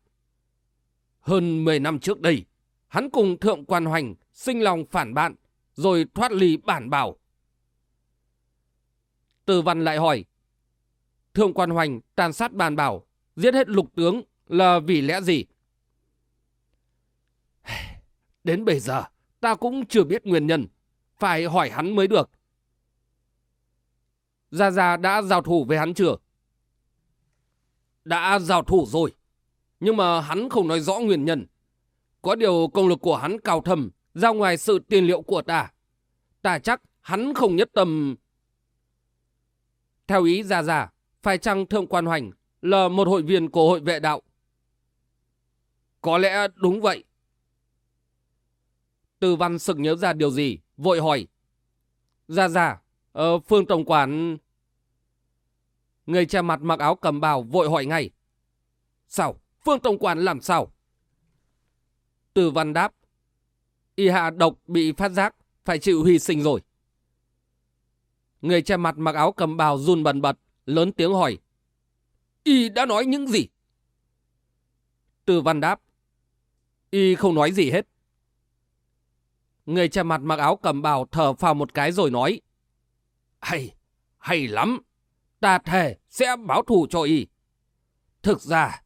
Hơn 10 năm trước đây, hắn cùng Thượng Quan Hoành sinh lòng phản bạn, rồi thoát ly bản bảo. Từ văn lại hỏi, Thượng Quan Hoành tàn sát bản bảo, giết hết lục tướng là vì lẽ gì? Đến bây giờ, ta cũng chưa biết nguyên nhân. Phải hỏi hắn mới được. Gia Gia đã giao thủ với hắn chưa? Đã giao thủ rồi. Nhưng mà hắn không nói rõ nguyên nhân. Có điều công lực của hắn cao thầm, ra ngoài sự tiền liệu của ta. Ta chắc hắn không nhất tâm... Theo ý Gia ra, phải chăng Thượng Quan Hoành là một hội viên của hội vệ đạo? Có lẽ đúng vậy. Từ văn sực nhớ ra điều gì, vội hỏi. Ra ra, ờ, Phương Tổng Quản... Người che mặt mặc áo cầm bào vội hỏi ngay. Sao? Phương Tổng Quản làm sao? Từ văn đáp. Y hạ độc bị phát giác, phải chịu hy sinh rồi. Người che mặt mặc áo cầm bào run bần bật, lớn tiếng hỏi. Y đã nói những gì? Từ văn đáp. Y không nói gì hết. Người che mặt mặc áo cầm bào thở phào một cái rồi nói. Hay, hay lắm. Ta thề sẽ báo thù cho Y. Thực ra,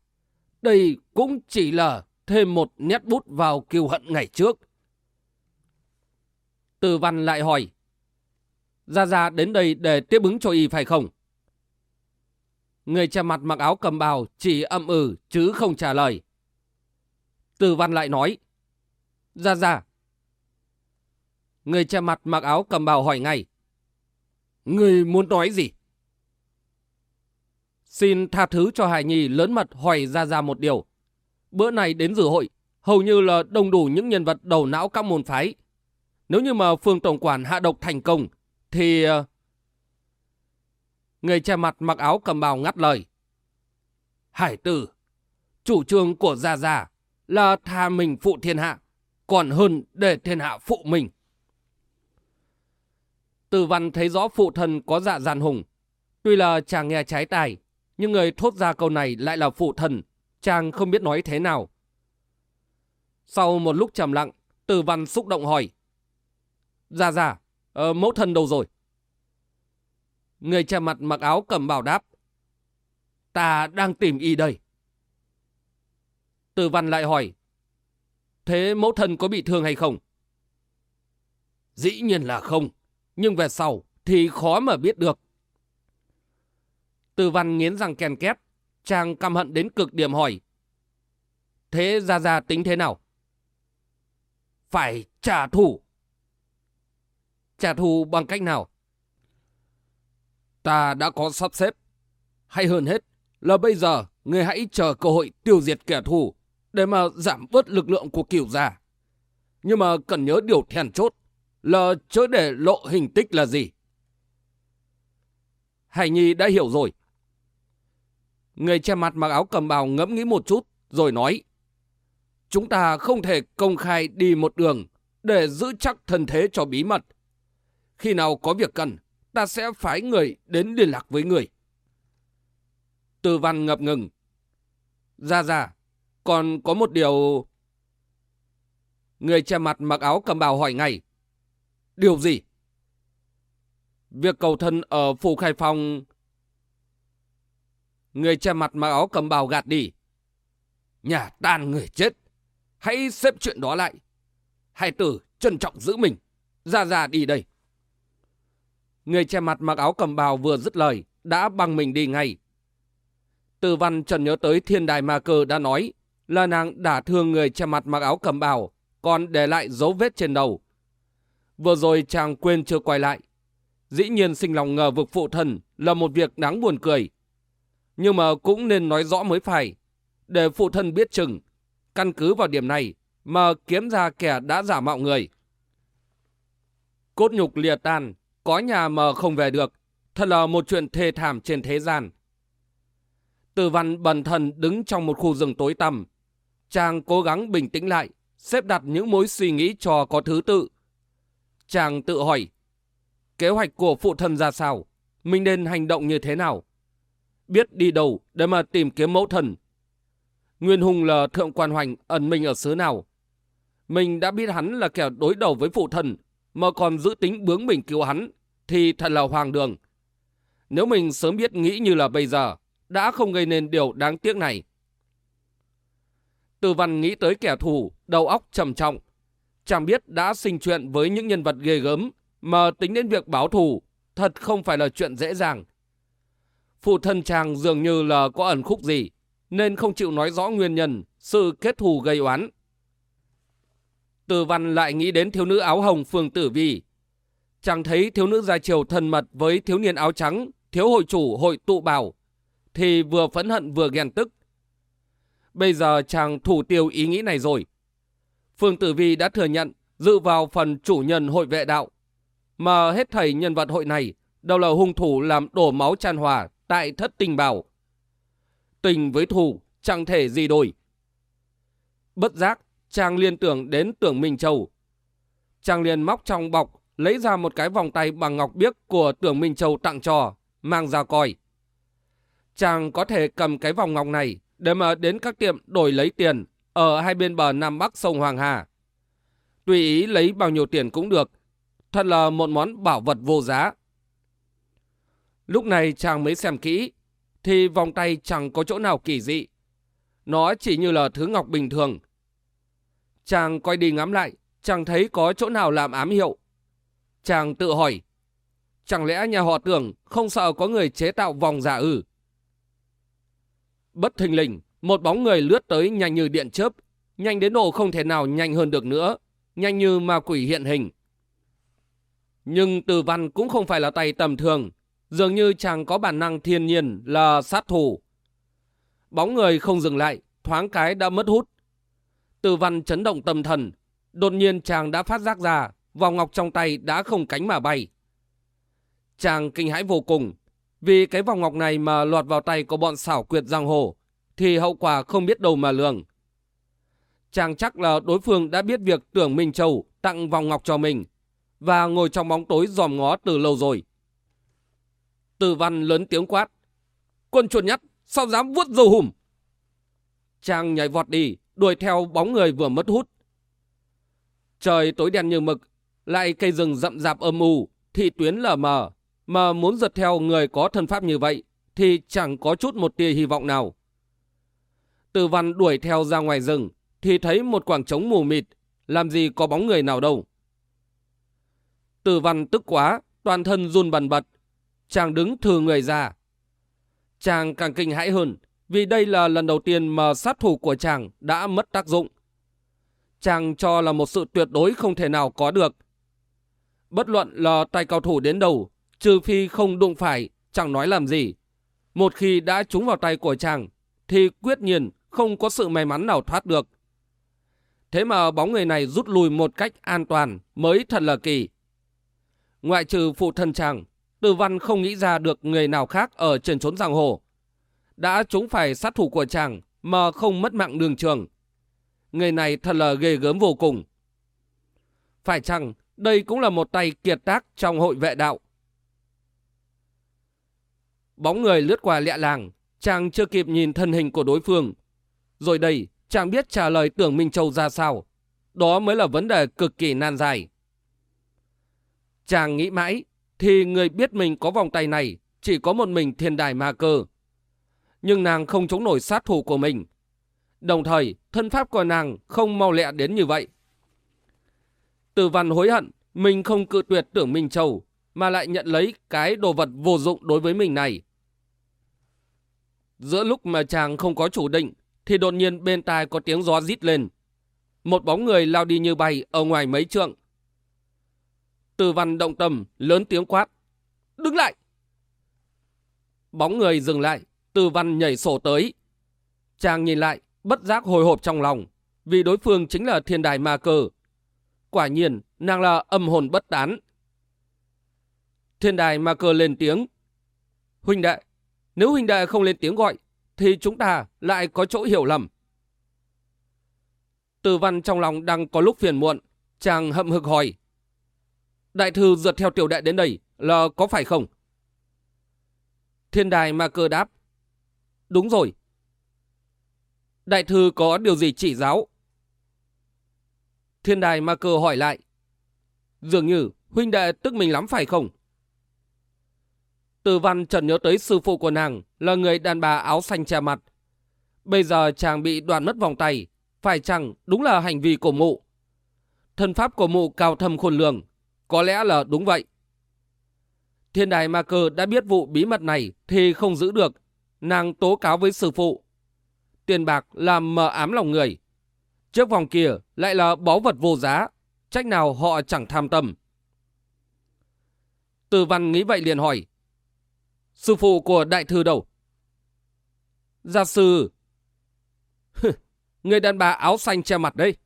đây cũng chỉ là thêm một nét bút vào kiêu hận ngày trước. Từ văn lại hỏi. Gia Gia đến đây để tiếp ứng cho y phải không? Người che mặt mặc áo cầm bào chỉ âm ừ chứ không trả lời. Từ văn lại nói. Gia Gia. Người che mặt mặc áo cầm bào hỏi ngay. Người muốn nói gì? Xin tha thứ cho Hải Nhi lớn mật hỏi Gia Gia một điều. Bữa này đến dự hội, hầu như là đông đủ những nhân vật đầu não các môn phái. Nếu như mà Phương Tổng Quản hạ độc thành công, thì... Ờ, người che mặt mặc áo cầm bào ngắt lời. Hải tử, chủ trương của Gia Gia là tha mình phụ thiên hạ, còn hơn để thiên hạ phụ mình. Từ văn thấy rõ phụ thân có dạ gian hùng. Tuy là chàng nghe trái tài, nhưng người thốt ra câu này lại là phụ thần. Chàng không biết nói thế nào. Sau một lúc trầm lặng, từ văn xúc động hỏi. Dạ dạ, ờ, mẫu thân đâu rồi? Người che mặt mặc áo cầm bảo đáp. Ta đang tìm y đây. Từ văn lại hỏi. Thế mẫu thân có bị thương hay không? Dĩ nhiên là không. Nhưng về sau thì khó mà biết được. Từ văn nghiến răng ken két. Chàng căm hận đến cực điểm hỏi. Thế ra ra tính thế nào? Phải trả thù. Trả thù bằng cách nào? Ta đã có sắp xếp. Hay hơn hết là bây giờ người hãy chờ cơ hội tiêu diệt kẻ thù để mà giảm bớt lực lượng của cửu gia. Nhưng mà cần nhớ điều then chốt là chớ để lộ hình tích là gì. Hải Nhi đã hiểu rồi. Người che mặt mặc áo cầm bào ngẫm nghĩ một chút rồi nói Chúng ta không thể công khai đi một đường để giữ chắc thân thế cho bí mật. Khi nào có việc cần, ta sẽ phái người đến liên lạc với người. từ văn ngập ngừng. Ra ra, còn có một điều... Người che mặt mặc áo cầm bào hỏi ngay. Điều gì? Việc cầu thân ở phủ khai phong... Người che mặt mặc áo cầm bào gạt đi. Nhà tan người chết. Hãy xếp chuyện đó lại. Hai tử trân trọng giữ mình. Ra ra đi đây. Người che mặt mặc áo cầm bào vừa dứt lời, đã băng mình đi ngay. Từ văn trần nhớ tới thiên đài ma cơ đã nói là nàng đả thương người che mặt mặc áo cầm bào, còn để lại dấu vết trên đầu. Vừa rồi chàng quên chưa quay lại. Dĩ nhiên sinh lòng ngờ vực phụ thần là một việc đáng buồn cười. Nhưng mà cũng nên nói rõ mới phải, để phụ thân biết chừng. Căn cứ vào điểm này mà kiếm ra kẻ đã giả mạo người. Cốt nhục lìa tan, có nhà mà không về được, thật là một chuyện thê thảm trên thế gian. Từ văn bần thần đứng trong một khu rừng tối tăm. Chàng cố gắng bình tĩnh lại, xếp đặt những mối suy nghĩ cho có thứ tự. Chàng tự hỏi, kế hoạch của phụ thân ra sao? Mình nên hành động như thế nào? Biết đi đâu để mà tìm kiếm mẫu thần. Nguyên Hùng là thượng quan hoành ẩn mình ở xứ nào? Mình đã biết hắn là kẻ đối đầu với phụ thần, mà còn giữ tính bướng mình cứu hắn, thì thật là hoàng đường. Nếu mình sớm biết nghĩ như là bây giờ, đã không gây nên điều đáng tiếc này. Từ văn nghĩ tới kẻ thù, đầu óc trầm trọng. Chẳng biết đã sinh chuyện với những nhân vật ghê gớm, mà tính đến việc báo thù, thật không phải là chuyện dễ dàng. Phụ thân chàng dường như là có ẩn khúc gì, nên không chịu nói rõ nguyên nhân, sự kết thù gây oán. Từ văn lại nghĩ đến thiếu nữ áo hồng Phương Tử Vi, chàng thấy thiếu nữ gia triều thân mật với thiếu niên áo trắng, thiếu hội chủ hội tụ bảo, thì vừa phẫn hận vừa ghen tức. Bây giờ chàng thủ tiêu ý nghĩ này rồi. Phương Tử Vi đã thừa nhận dự vào phần chủ nhân hội vệ đạo. Mà hết thầy nhân vật hội này đều là hung thủ làm đổ máu tràn hòa tại thất tình bảo. Tình với thù chẳng thể gì đổi. Bất giác, chàng liên tưởng đến tưởng Minh Châu. Chàng liền móc trong bọc, lấy ra một cái vòng tay bằng ngọc biếc của tưởng Minh Châu tặng cho, mang ra coi. Chàng có thể cầm cái vòng ngọc này để mà đến các tiệm đổi lấy tiền ở hai bên bờ Nam Bắc sông Hoàng Hà. Tùy ý lấy bao nhiêu tiền cũng được. Thật là một món bảo vật vô giá. Lúc này chàng mới xem kỹ, thì vòng tay chẳng có chỗ nào kỳ dị. Nó chỉ như là thứ ngọc bình thường. Chàng quay đi ngắm lại, chẳng thấy có chỗ nào làm ám hiệu. Chàng tự hỏi, chẳng lẽ nhà họ tưởng không sợ có người chế tạo vòng giả ư? Bất thình lình, một bóng người lướt tới nhanh như điện chớp, nhanh đến độ không thể nào nhanh hơn được nữa, nhanh như ma quỷ hiện hình. Nhưng từ văn cũng không phải là tay tầm thường, dường như chàng có bản năng thiên nhiên là sát thủ. Bóng người không dừng lại, thoáng cái đã mất hút. Từ văn chấn động tâm thần, đột nhiên chàng đã phát giác ra, vòng ngọc trong tay đã không cánh mà bay. Chàng kinh hãi vô cùng, vì cái vòng ngọc này mà lọt vào tay của bọn xảo quyệt giang hồ, thì hậu quả không biết đâu mà lường. Chàng chắc là đối phương đã biết việc tưởng Minh Châu tặng vòng ngọc cho mình, và ngồi trong bóng tối dòm ngó từ lâu rồi. Từ văn lớn tiếng quát. Quân chuột nhắt, sao dám vuốt dầu hùm? Chàng nhảy vọt đi, đuổi theo bóng người vừa mất hút. Trời tối đen như mực, lại cây rừng rậm rạp âm u, thị tuyến lờ mờ, mà muốn giật theo người có thân pháp như vậy, thì chẳng có chút một tia hy vọng nào. Từ văn đuổi theo ra ngoài rừng, thì thấy một quảng trống mù mịt, làm gì có bóng người nào đâu. Từ văn tức quá, toàn thân run bần bật, chàng đứng thừa người ra. Chàng càng kinh hãi hơn, vì đây là lần đầu tiên mà sát thủ của chàng đã mất tác dụng. Chàng cho là một sự tuyệt đối không thể nào có được. Bất luận là tay cao thủ đến đầu, trừ phi không đụng phải, chẳng nói làm gì. Một khi đã trúng vào tay của chàng, thì quyết nhiên không có sự may mắn nào thoát được. Thế mà bóng người này rút lui một cách an toàn mới thật là kỳ. Ngoại trừ phụ thân chàng, từ Văn không nghĩ ra được người nào khác ở trên trốn giang hồ. Đã trúng phải sát thủ của chàng mà không mất mạng đường trường. Người này thật là ghê gớm vô cùng. Phải chăng đây cũng là một tay kiệt tác trong hội vệ đạo? Bóng người lướt qua lẹ làng, chàng chưa kịp nhìn thân hình của đối phương. Rồi đây, chàng biết trả lời tưởng Minh Châu ra sao. Đó mới là vấn đề cực kỳ nan dài. Chàng nghĩ mãi, thì người biết mình có vòng tay này chỉ có một mình thiên đài ma cơ. Nhưng nàng không chống nổi sát thủ của mình. Đồng thời, thân pháp của nàng không mau lẹ đến như vậy. Từ văn hối hận, mình không cự tuyệt tưởng Minh Châu, mà lại nhận lấy cái đồ vật vô dụng đối với mình này. Giữa lúc mà chàng không có chủ định, thì đột nhiên bên tai có tiếng gió rít lên. Một bóng người lao đi như bay ở ngoài mấy trượng. Từ văn động tâm, lớn tiếng quát. Đứng lại! Bóng người dừng lại, từ văn nhảy sổ tới. Chàng nhìn lại, bất giác hồi hộp trong lòng, vì đối phương chính là thiên đài ma cơ. Quả nhiên, nàng là âm hồn bất tán. Thiên đài ma cơ lên tiếng. Huynh đệ, nếu huynh đệ không lên tiếng gọi, thì chúng ta lại có chỗ hiểu lầm. Từ văn trong lòng đang có lúc phiền muộn, chàng hậm hực hỏi. Đại thư dượt theo tiểu đệ đến đây là có phải không? Thiên đài ma cơ đáp. Đúng rồi. Đại thư có điều gì chỉ giáo? Thiên đài ma cơ hỏi lại. Dường như huynh đệ tức mình lắm phải không? Từ văn trần nhớ tới sư phụ của nàng là người đàn bà áo xanh che mặt. Bây giờ chàng bị đoạn mất vòng tay, phải chăng đúng là hành vi của mụ? Thân pháp của mụ cao thâm khôn lường, có lẽ là đúng vậy. Thiên đài ma cơ đã biết vụ bí mật này thì không giữ được, nàng tố cáo với sư phụ. Tiền bạc làm mờ ám lòng người. Trước vòng kia lại là báu vật vô giá, trách nào họ chẳng tham tâm. Từ văn nghĩ vậy liền hỏi. Sư phụ của đại thư đâu? Gia sư. người đàn bà áo xanh che mặt đây.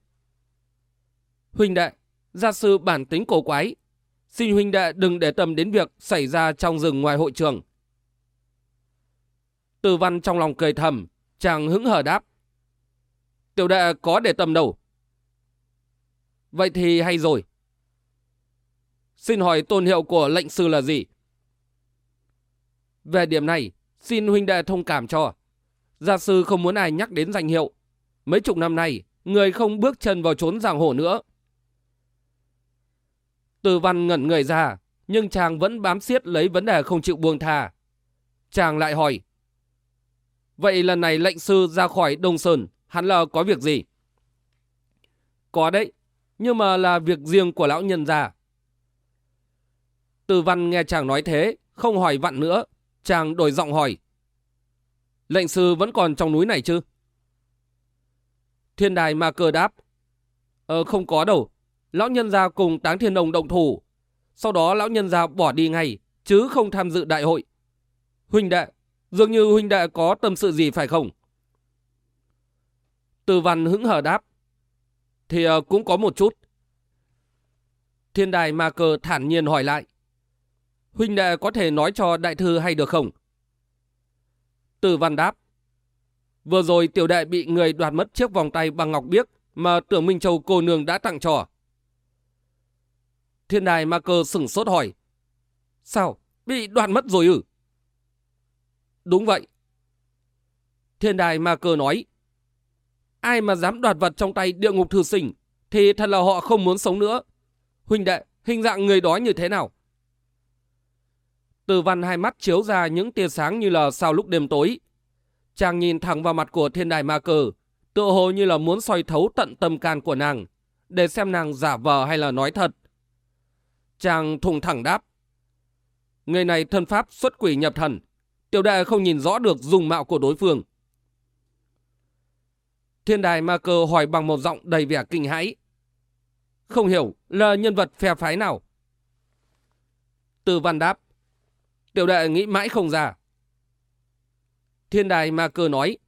Huynh đệ, Gia sư bản tính cổ quái. Xin huynh đệ đừng để tâm đến việc xảy ra trong rừng ngoài hội trường. Từ văn trong lòng cười thầm, chàng hứng hờ đáp. Tiểu đệ có để tâm đâu. Vậy thì hay rồi. Xin hỏi tôn hiệu của lệnh sư là gì? Về điểm này, xin huynh đệ thông cảm cho. Gia sư không muốn ai nhắc đến danh hiệu. Mấy chục năm nay, người không bước chân vào trốn giang hồ nữa. Từ văn ngẩn người ra, nhưng chàng vẫn bám xiết lấy vấn đề không chịu buông thà. Chàng lại hỏi. Vậy lần này lệnh sư ra khỏi Đông Sơn, hắn là có việc gì? Có đấy, nhưng mà là việc riêng của lão nhân già. Từ văn nghe chàng nói thế, không hỏi vặn nữa, chàng đổi giọng hỏi. Lệnh sư vẫn còn trong núi này chứ? Thiên đài ma cơ đáp. Ờ không có đâu, lão nhân gia cùng táng thiên đồng động thủ. Sau đó lão nhân gia bỏ đi ngay, chứ không tham dự đại hội. Huynh đệ, dường như huynh đệ có tâm sự gì phải không? Từ văn hững hờ đáp. Thì ờ, cũng có một chút. Thiên đài ma Cờ thản nhiên hỏi lại. Huynh đệ có thể nói cho đại thư hay được không? Từ văn đáp. Vừa rồi tiểu đệ bị người đoạt mất chiếc vòng tay bằng ngọc biếc mà tưởng Minh Châu cô nương đã tặng cho. Thiên đài ma cơ sửng sốt hỏi. Sao? Bị đoạn mất rồi ư? Đúng vậy. Thiên đài ma cơ nói. Ai mà dám đoạt vật trong tay địa ngục thư sinh thì thật là họ không muốn sống nữa. Huynh đệ, hình dạng người đó như thế nào? Từ văn hai mắt chiếu ra những tia sáng như là sao lúc đêm tối. Chàng nhìn thẳng vào mặt của thiên đài ma cơ, tựa hồ như là muốn soi thấu tận tâm can của nàng, để xem nàng giả vờ hay là nói thật. Chàng thùng thẳng đáp. Người này thân pháp xuất quỷ nhập thần, tiểu đệ không nhìn rõ được dùng mạo của đối phương. Thiên đài ma cơ hỏi bằng một giọng đầy vẻ kinh hãi. Không hiểu là nhân vật phe phái nào. Từ văn đáp. Tiểu đệ nghĩ mãi không ra. Thiên đài ma cơ nói.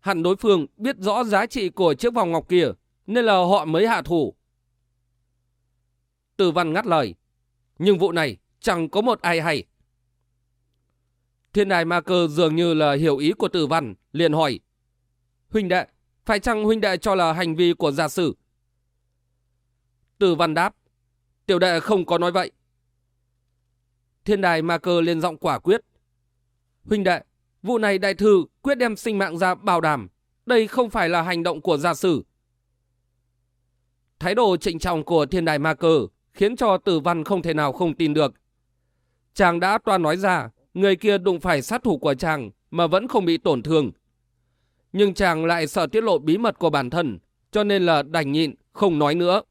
Hẳn đối phương biết rõ giá trị của chiếc vòng ngọc kia, nên là họ mới hạ thủ. Từ văn ngắt lời. Nhưng vụ này chẳng có một ai hay. Thiên đài ma cơ dường như là hiểu ý của tử văn, liền hỏi. Huynh đệ, phải chăng huynh đệ cho là hành vi của giả sử? Tử văn đáp. Tiểu đệ không có nói vậy. Thiên đài ma cơ lên giọng quả quyết. Huynh đệ, vụ này đại thư quyết đem sinh mạng ra bảo đảm. Đây không phải là hành động của giả sử. Thái độ trịnh trọng của thiên đài ma cơ khiến cho tử văn không thể nào không tin được. Chàng đã toan nói ra, người kia đụng phải sát thủ của chàng mà vẫn không bị tổn thương. Nhưng chàng lại sợ tiết lộ bí mật của bản thân, cho nên là đành nhịn, không nói nữa.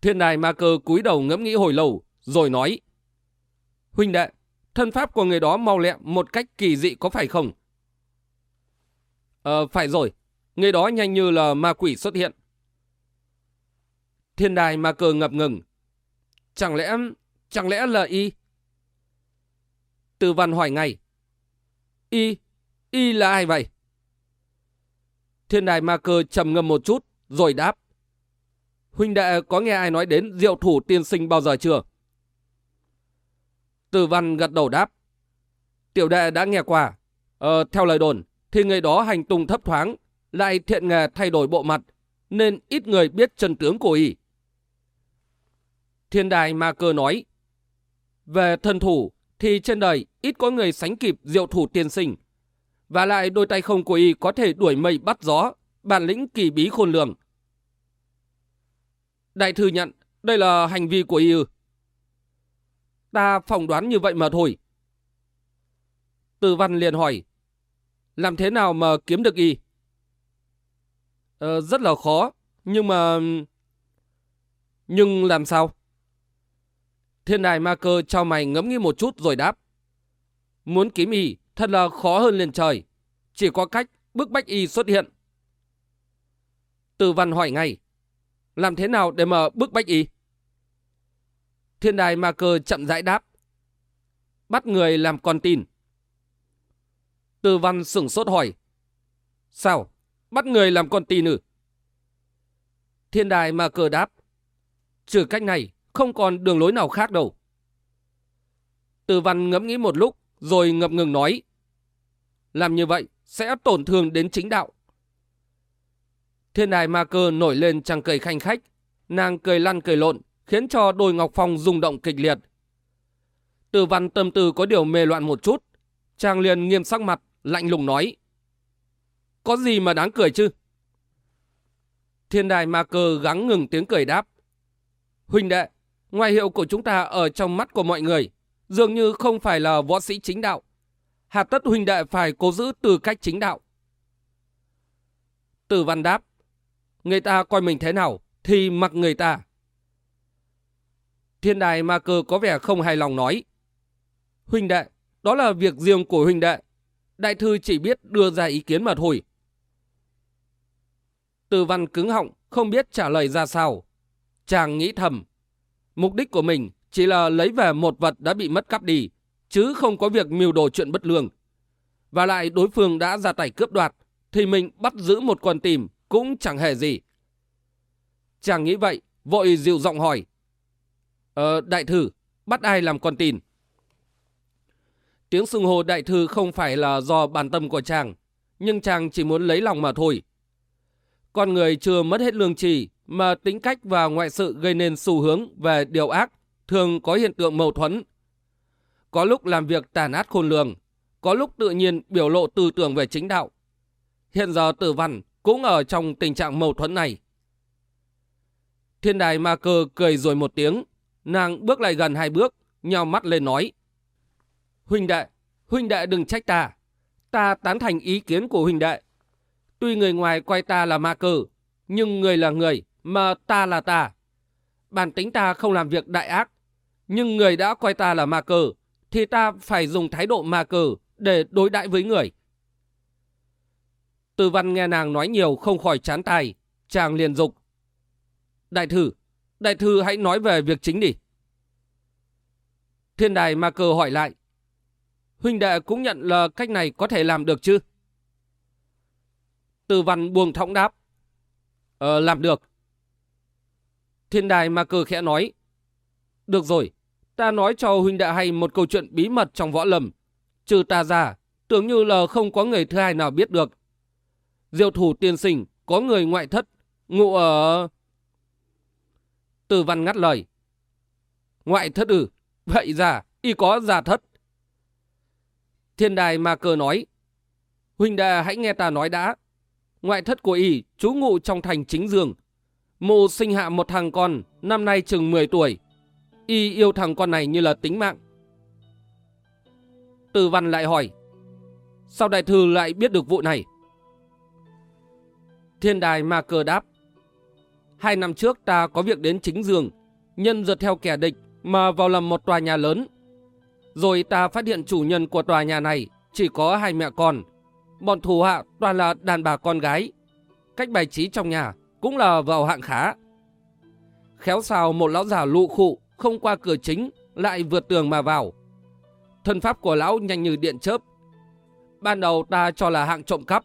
Thiên đài ma cơ cúi đầu ngẫm nghĩ hồi lâu, rồi nói. Huynh đệ, thân pháp của người đó mau lẹ một cách kỳ dị có phải không? Ờ, phải rồi. Người đó nhanh như là ma quỷ xuất hiện. Thiên đài ma cờ ngập ngừng. Chẳng lẽ, chẳng lẽ là y? Từ văn hỏi ngay. Y, y là ai vậy? Thiên đài ma cơ trầm ngâm một chút, rồi đáp. Huynh đệ có nghe ai nói đến diệu thủ tiên sinh bao giờ chưa? Từ văn gật đầu đáp. Tiểu đệ đã nghe qua. Ờ, theo lời đồn, thì người đó hành tung thấp thoáng, lại thiện nghề thay đổi bộ mặt, nên ít người biết chân tướng của y. Thiên đài ma cơ nói, về thân thủ thì trên đời ít có người sánh kịp diệu thủ tiên sinh. Và lại đôi tay không của y có thể đuổi mây bắt gió, bản lĩnh kỳ bí khôn lường. Đại thư nhận, đây là hành vi của y ư. Ta phỏng đoán như vậy mà thôi. Từ văn liền hỏi, làm thế nào mà kiếm được y? Ờ, rất là khó, nhưng mà... Nhưng làm sao? Thiên đài ma cơ cho mày ngẫm nghĩ một chút rồi đáp. Muốn kiếm y thật là khó hơn lên trời. Chỉ có cách bức bách y xuất hiện. Từ văn hỏi ngay. Làm thế nào để mà bức bách y? Thiên đài ma cơ chậm rãi đáp. Bắt người làm con tin. Từ văn sửng sốt hỏi. Sao? Bắt người làm con tin ư? Thiên đài Ma Cơ đáp. Trừ cách này, không còn đường lối nào khác đâu. Từ văn ngẫm nghĩ một lúc, rồi ngập ngừng nói. Làm như vậy sẽ tổn thương đến chính đạo. Thiên đài ma cơ nổi lên trăng cười khanh khách, nàng cười lăn cười lộn, khiến cho đôi ngọc phong rung động kịch liệt. Từ văn tâm tư có điều mê loạn một chút, chàng liền nghiêm sắc mặt, lạnh lùng nói. Có gì mà đáng cười chứ? Thiên đài ma cơ gắng ngừng tiếng cười đáp. Huynh đệ, ngoại hiệu của chúng ta ở trong mắt của mọi người, dường như không phải là võ sĩ chính đạo. Hà tất huynh đệ phải cố giữ tư cách chính đạo. Tử văn đáp. Người ta coi mình thế nào thì mặc người ta. Thiên đài ma cơ có vẻ không hài lòng nói. Huynh đệ, đó là việc riêng của huynh đệ. Đại thư chỉ biết đưa ra ý kiến mà thôi. Từ văn cứng họng, không biết trả lời ra sao. Chàng nghĩ thầm. Mục đích của mình chỉ là lấy về một vật đã bị mất cắp đi, chứ không có việc mưu đồ chuyện bất lương. Và lại đối phương đã ra tay cướp đoạt, thì mình bắt giữ một con tìm cũng chẳng hề gì. Chàng nghĩ vậy, vội dịu giọng hỏi. Ờ, đại thư, bắt ai làm con tin? Tiếng xưng hồ đại thư không phải là do bản tâm của chàng, nhưng chàng chỉ muốn lấy lòng mà thôi. Con người chưa mất hết lương trì, mà tính cách và ngoại sự gây nên xu hướng về điều ác, thường có hiện tượng mâu thuẫn. Có lúc làm việc tàn ác khôn lường, có lúc tự nhiên biểu lộ tư tưởng về chính đạo. Hiện giờ tử văn cũng ở trong tình trạng mâu thuẫn này. Thiên đài ma cơ cười rồi một tiếng, nàng bước lại gần hai bước, nhào mắt lên nói. Huynh đệ, huynh đệ đừng trách ta. Ta tán thành ý kiến của huynh đệ. Tuy người ngoài coi ta là ma cơ, nhưng người là người, mà ta là ta. Bản tính ta không làm việc đại ác, nhưng người đã coi ta là ma cờ thì ta phải dùng thái độ ma cờ để đối đãi với người. Từ văn nghe nàng nói nhiều không khỏi chán tài, chàng liền dục. Đại thư, đại thư hãy nói về việc chính đi. Thiên đài ma cờ hỏi lại. Huynh đệ cũng nhận là cách này có thể làm được chứ? Từ văn buông thõng đáp. Ờ, làm được. Thiên đài ma cơ khẽ nói. Được rồi, ta nói cho huynh đệ hay một câu chuyện bí mật trong võ lâm. Trừ ta ra, tưởng như là không có người thứ hai nào biết được. Diệu thủ tiên sinh, có người ngoại thất, ngụ ở... Từ văn ngắt lời. Ngoại thất ừ, vậy ra, y có giả thất. Thiên đài ma cơ nói. Huynh đệ hãy nghe ta nói đã. Ngoại thất của y trú ngụ trong thành chính dương. Mụ sinh hạ một thằng con, năm nay chừng 10 tuổi. Y yêu thằng con này như là tính mạng. Từ văn lại hỏi. Sao đại thư lại biết được vụ này? Thiên đài ma cơ đáp. Hai năm trước ta có việc đến chính giường nhân dượt theo kẻ địch mà vào làm một tòa nhà lớn. Rồi ta phát hiện chủ nhân của tòa nhà này chỉ có hai mẹ con. Bọn thù hạ toàn là đàn bà con gái. Cách bài trí trong nhà cũng là vào hạng khá. Khéo sao một lão già lụ khụ không qua cửa chính lại vượt tường mà vào. Thân pháp của lão nhanh như điện chớp. Ban đầu ta cho là hạng trộm cắp.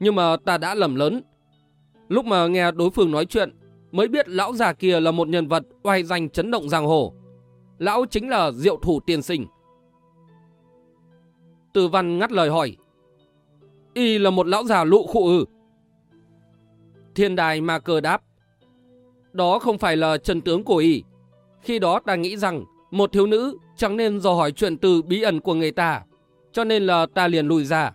Nhưng mà ta đã lầm lớn. Lúc mà nghe đối phương nói chuyện, mới biết lão già kia là một nhân vật oai danh chấn động giang hồ. Lão chính là diệu thủ tiên sinh. Từ văn ngắt lời hỏi. Y là một lão già lụ khụ ư. Thiên đài ma cơ đáp. Đó không phải là chân tướng của y. Khi đó ta nghĩ rằng một thiếu nữ chẳng nên dò hỏi chuyện từ bí ẩn của người ta. Cho nên là ta liền lùi ra.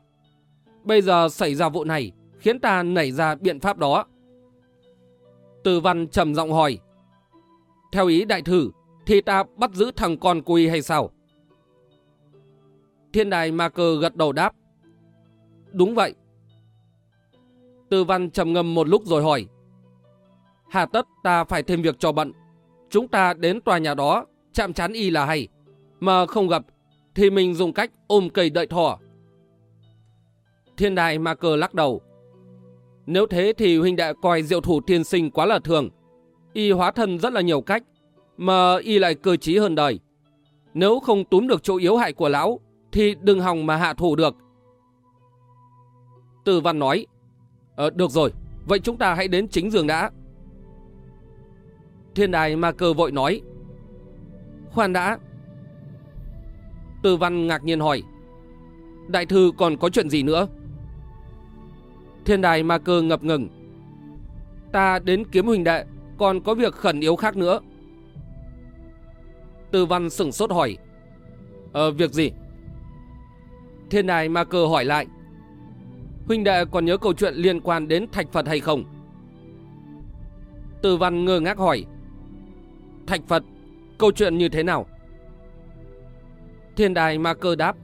Bây giờ xảy ra vụ này khiến ta nảy ra biện pháp đó. Từ văn trầm giọng hỏi. Theo ý đại thử, thì ta bắt giữ thằng con của y hay sao? Thiên đài ma cơ gật đầu đáp. Đúng vậy. Từ văn trầm ngâm một lúc rồi hỏi. Hà tất ta phải thêm việc cho bận. Chúng ta đến tòa nhà đó, chạm chán y là hay. Mà không gặp, thì mình dùng cách ôm cây đợi thỏ. Thiên Đại ma cơ lắc đầu. Nếu thế thì huynh đệ coi diệu thủ tiên sinh quá là thường. Y hóa thân rất là nhiều cách, mà y lại cơ trí hơn đời. Nếu không túm được chỗ yếu hại của lão, thì đừng hòng mà hạ thủ được. Từ văn nói, Ờ, được rồi, vậy chúng ta hãy đến chính giường đã. Thiên đài ma cơ vội nói. Khoan đã. tư văn ngạc nhiên hỏi. Đại thư còn có chuyện gì nữa? Thiên đài ma cơ ngập ngừng. Ta đến kiếm huỳnh đệ, còn có việc khẩn yếu khác nữa. tư văn sửng sốt hỏi. Ờ, việc gì? Thiên đài ma cơ hỏi lại. Huynh đệ còn nhớ câu chuyện liên quan đến thạch Phật hay không? Từ văn ngơ ngác hỏi. Thạch Phật, câu chuyện như thế nào? Thiên đài ma cơ đáp.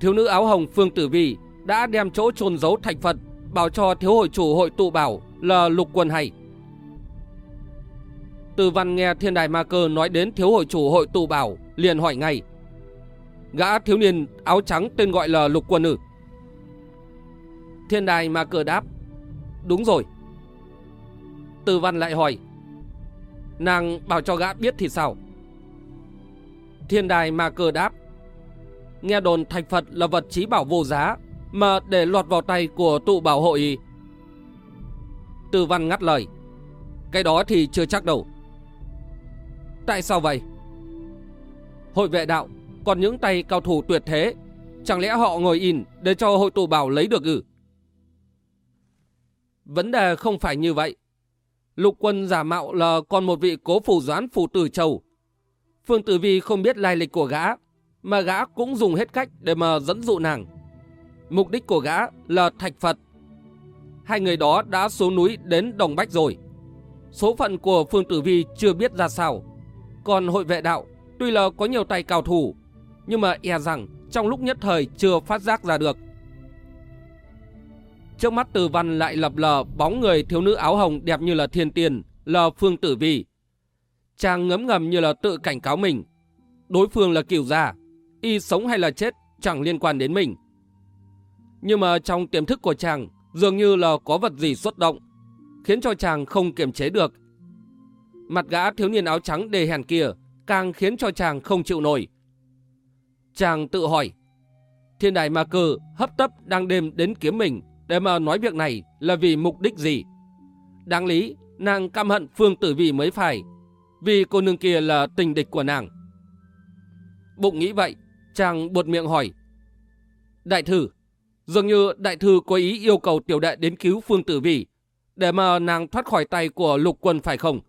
Thiếu nữ áo hồng Phương Tử Vi đã đem chỗ chôn giấu thạch Phật bảo cho thiếu hội chủ hội tụ bảo là lục quân hay. Từ văn nghe thiên đài ma cơ nói đến thiếu hội chủ hội tụ bảo liền hỏi ngay. Gã thiếu niên áo trắng tên gọi là lục quân ư? Thiên đài mà cờ đáp. Đúng rồi. Từ văn lại hỏi. Nàng bảo cho gã biết thì sao? Thiên đài mà cờ đáp. Nghe đồn thạch Phật là vật trí bảo vô giá mà để lọt vào tay của tụ bảo hội. Từ văn ngắt lời. Cái đó thì chưa chắc đâu. Tại sao vậy? Hội vệ đạo, còn những tay cao thủ tuyệt thế, Chẳng lẽ họ ngồi in để cho hội tụ bảo lấy được ư? Vấn đề không phải như vậy. Lục quân giả mạo là còn một vị cố phủ doán phủ tử châu. Phương Tử Vi không biết lai lịch của gã, mà gã cũng dùng hết cách để mà dẫn dụ nàng. Mục đích của gã là thạch Phật. Hai người đó đã xuống núi đến Đồng Bách rồi. Số phận của Phương Tử Vi chưa biết ra sao. Còn hội vệ đạo, tuy là có nhiều tay cao thủ, nhưng mà e rằng trong lúc nhất thời chưa phát giác ra được. Trước mắt từ văn lại lập lờ bóng người thiếu nữ áo hồng đẹp như là thiên tiền, là Phương Tử Vi. Chàng ngấm ngầm như là tự cảnh cáo mình. Đối phương là kiểu gia, y sống hay là chết chẳng liên quan đến mình. Nhưng mà trong tiềm thức của chàng dường như là có vật gì xuất động, khiến cho chàng không kiềm chế được. Mặt gã thiếu niên áo trắng đề hèn kia càng khiến cho chàng không chịu nổi. Chàng tự hỏi, thiên đại ma cơ hấp tấp đang đêm đến kiếm mình để mà nói việc này là vì mục đích gì? Đáng lý, nàng căm hận Phương Tử Vi mới phải, vì cô nương kia là tình địch của nàng. Bụng nghĩ vậy, chàng buột miệng hỏi. Đại thư, dường như đại thư có ý yêu cầu tiểu đệ đến cứu Phương Tử Vi, để mà nàng thoát khỏi tay của lục quân phải không?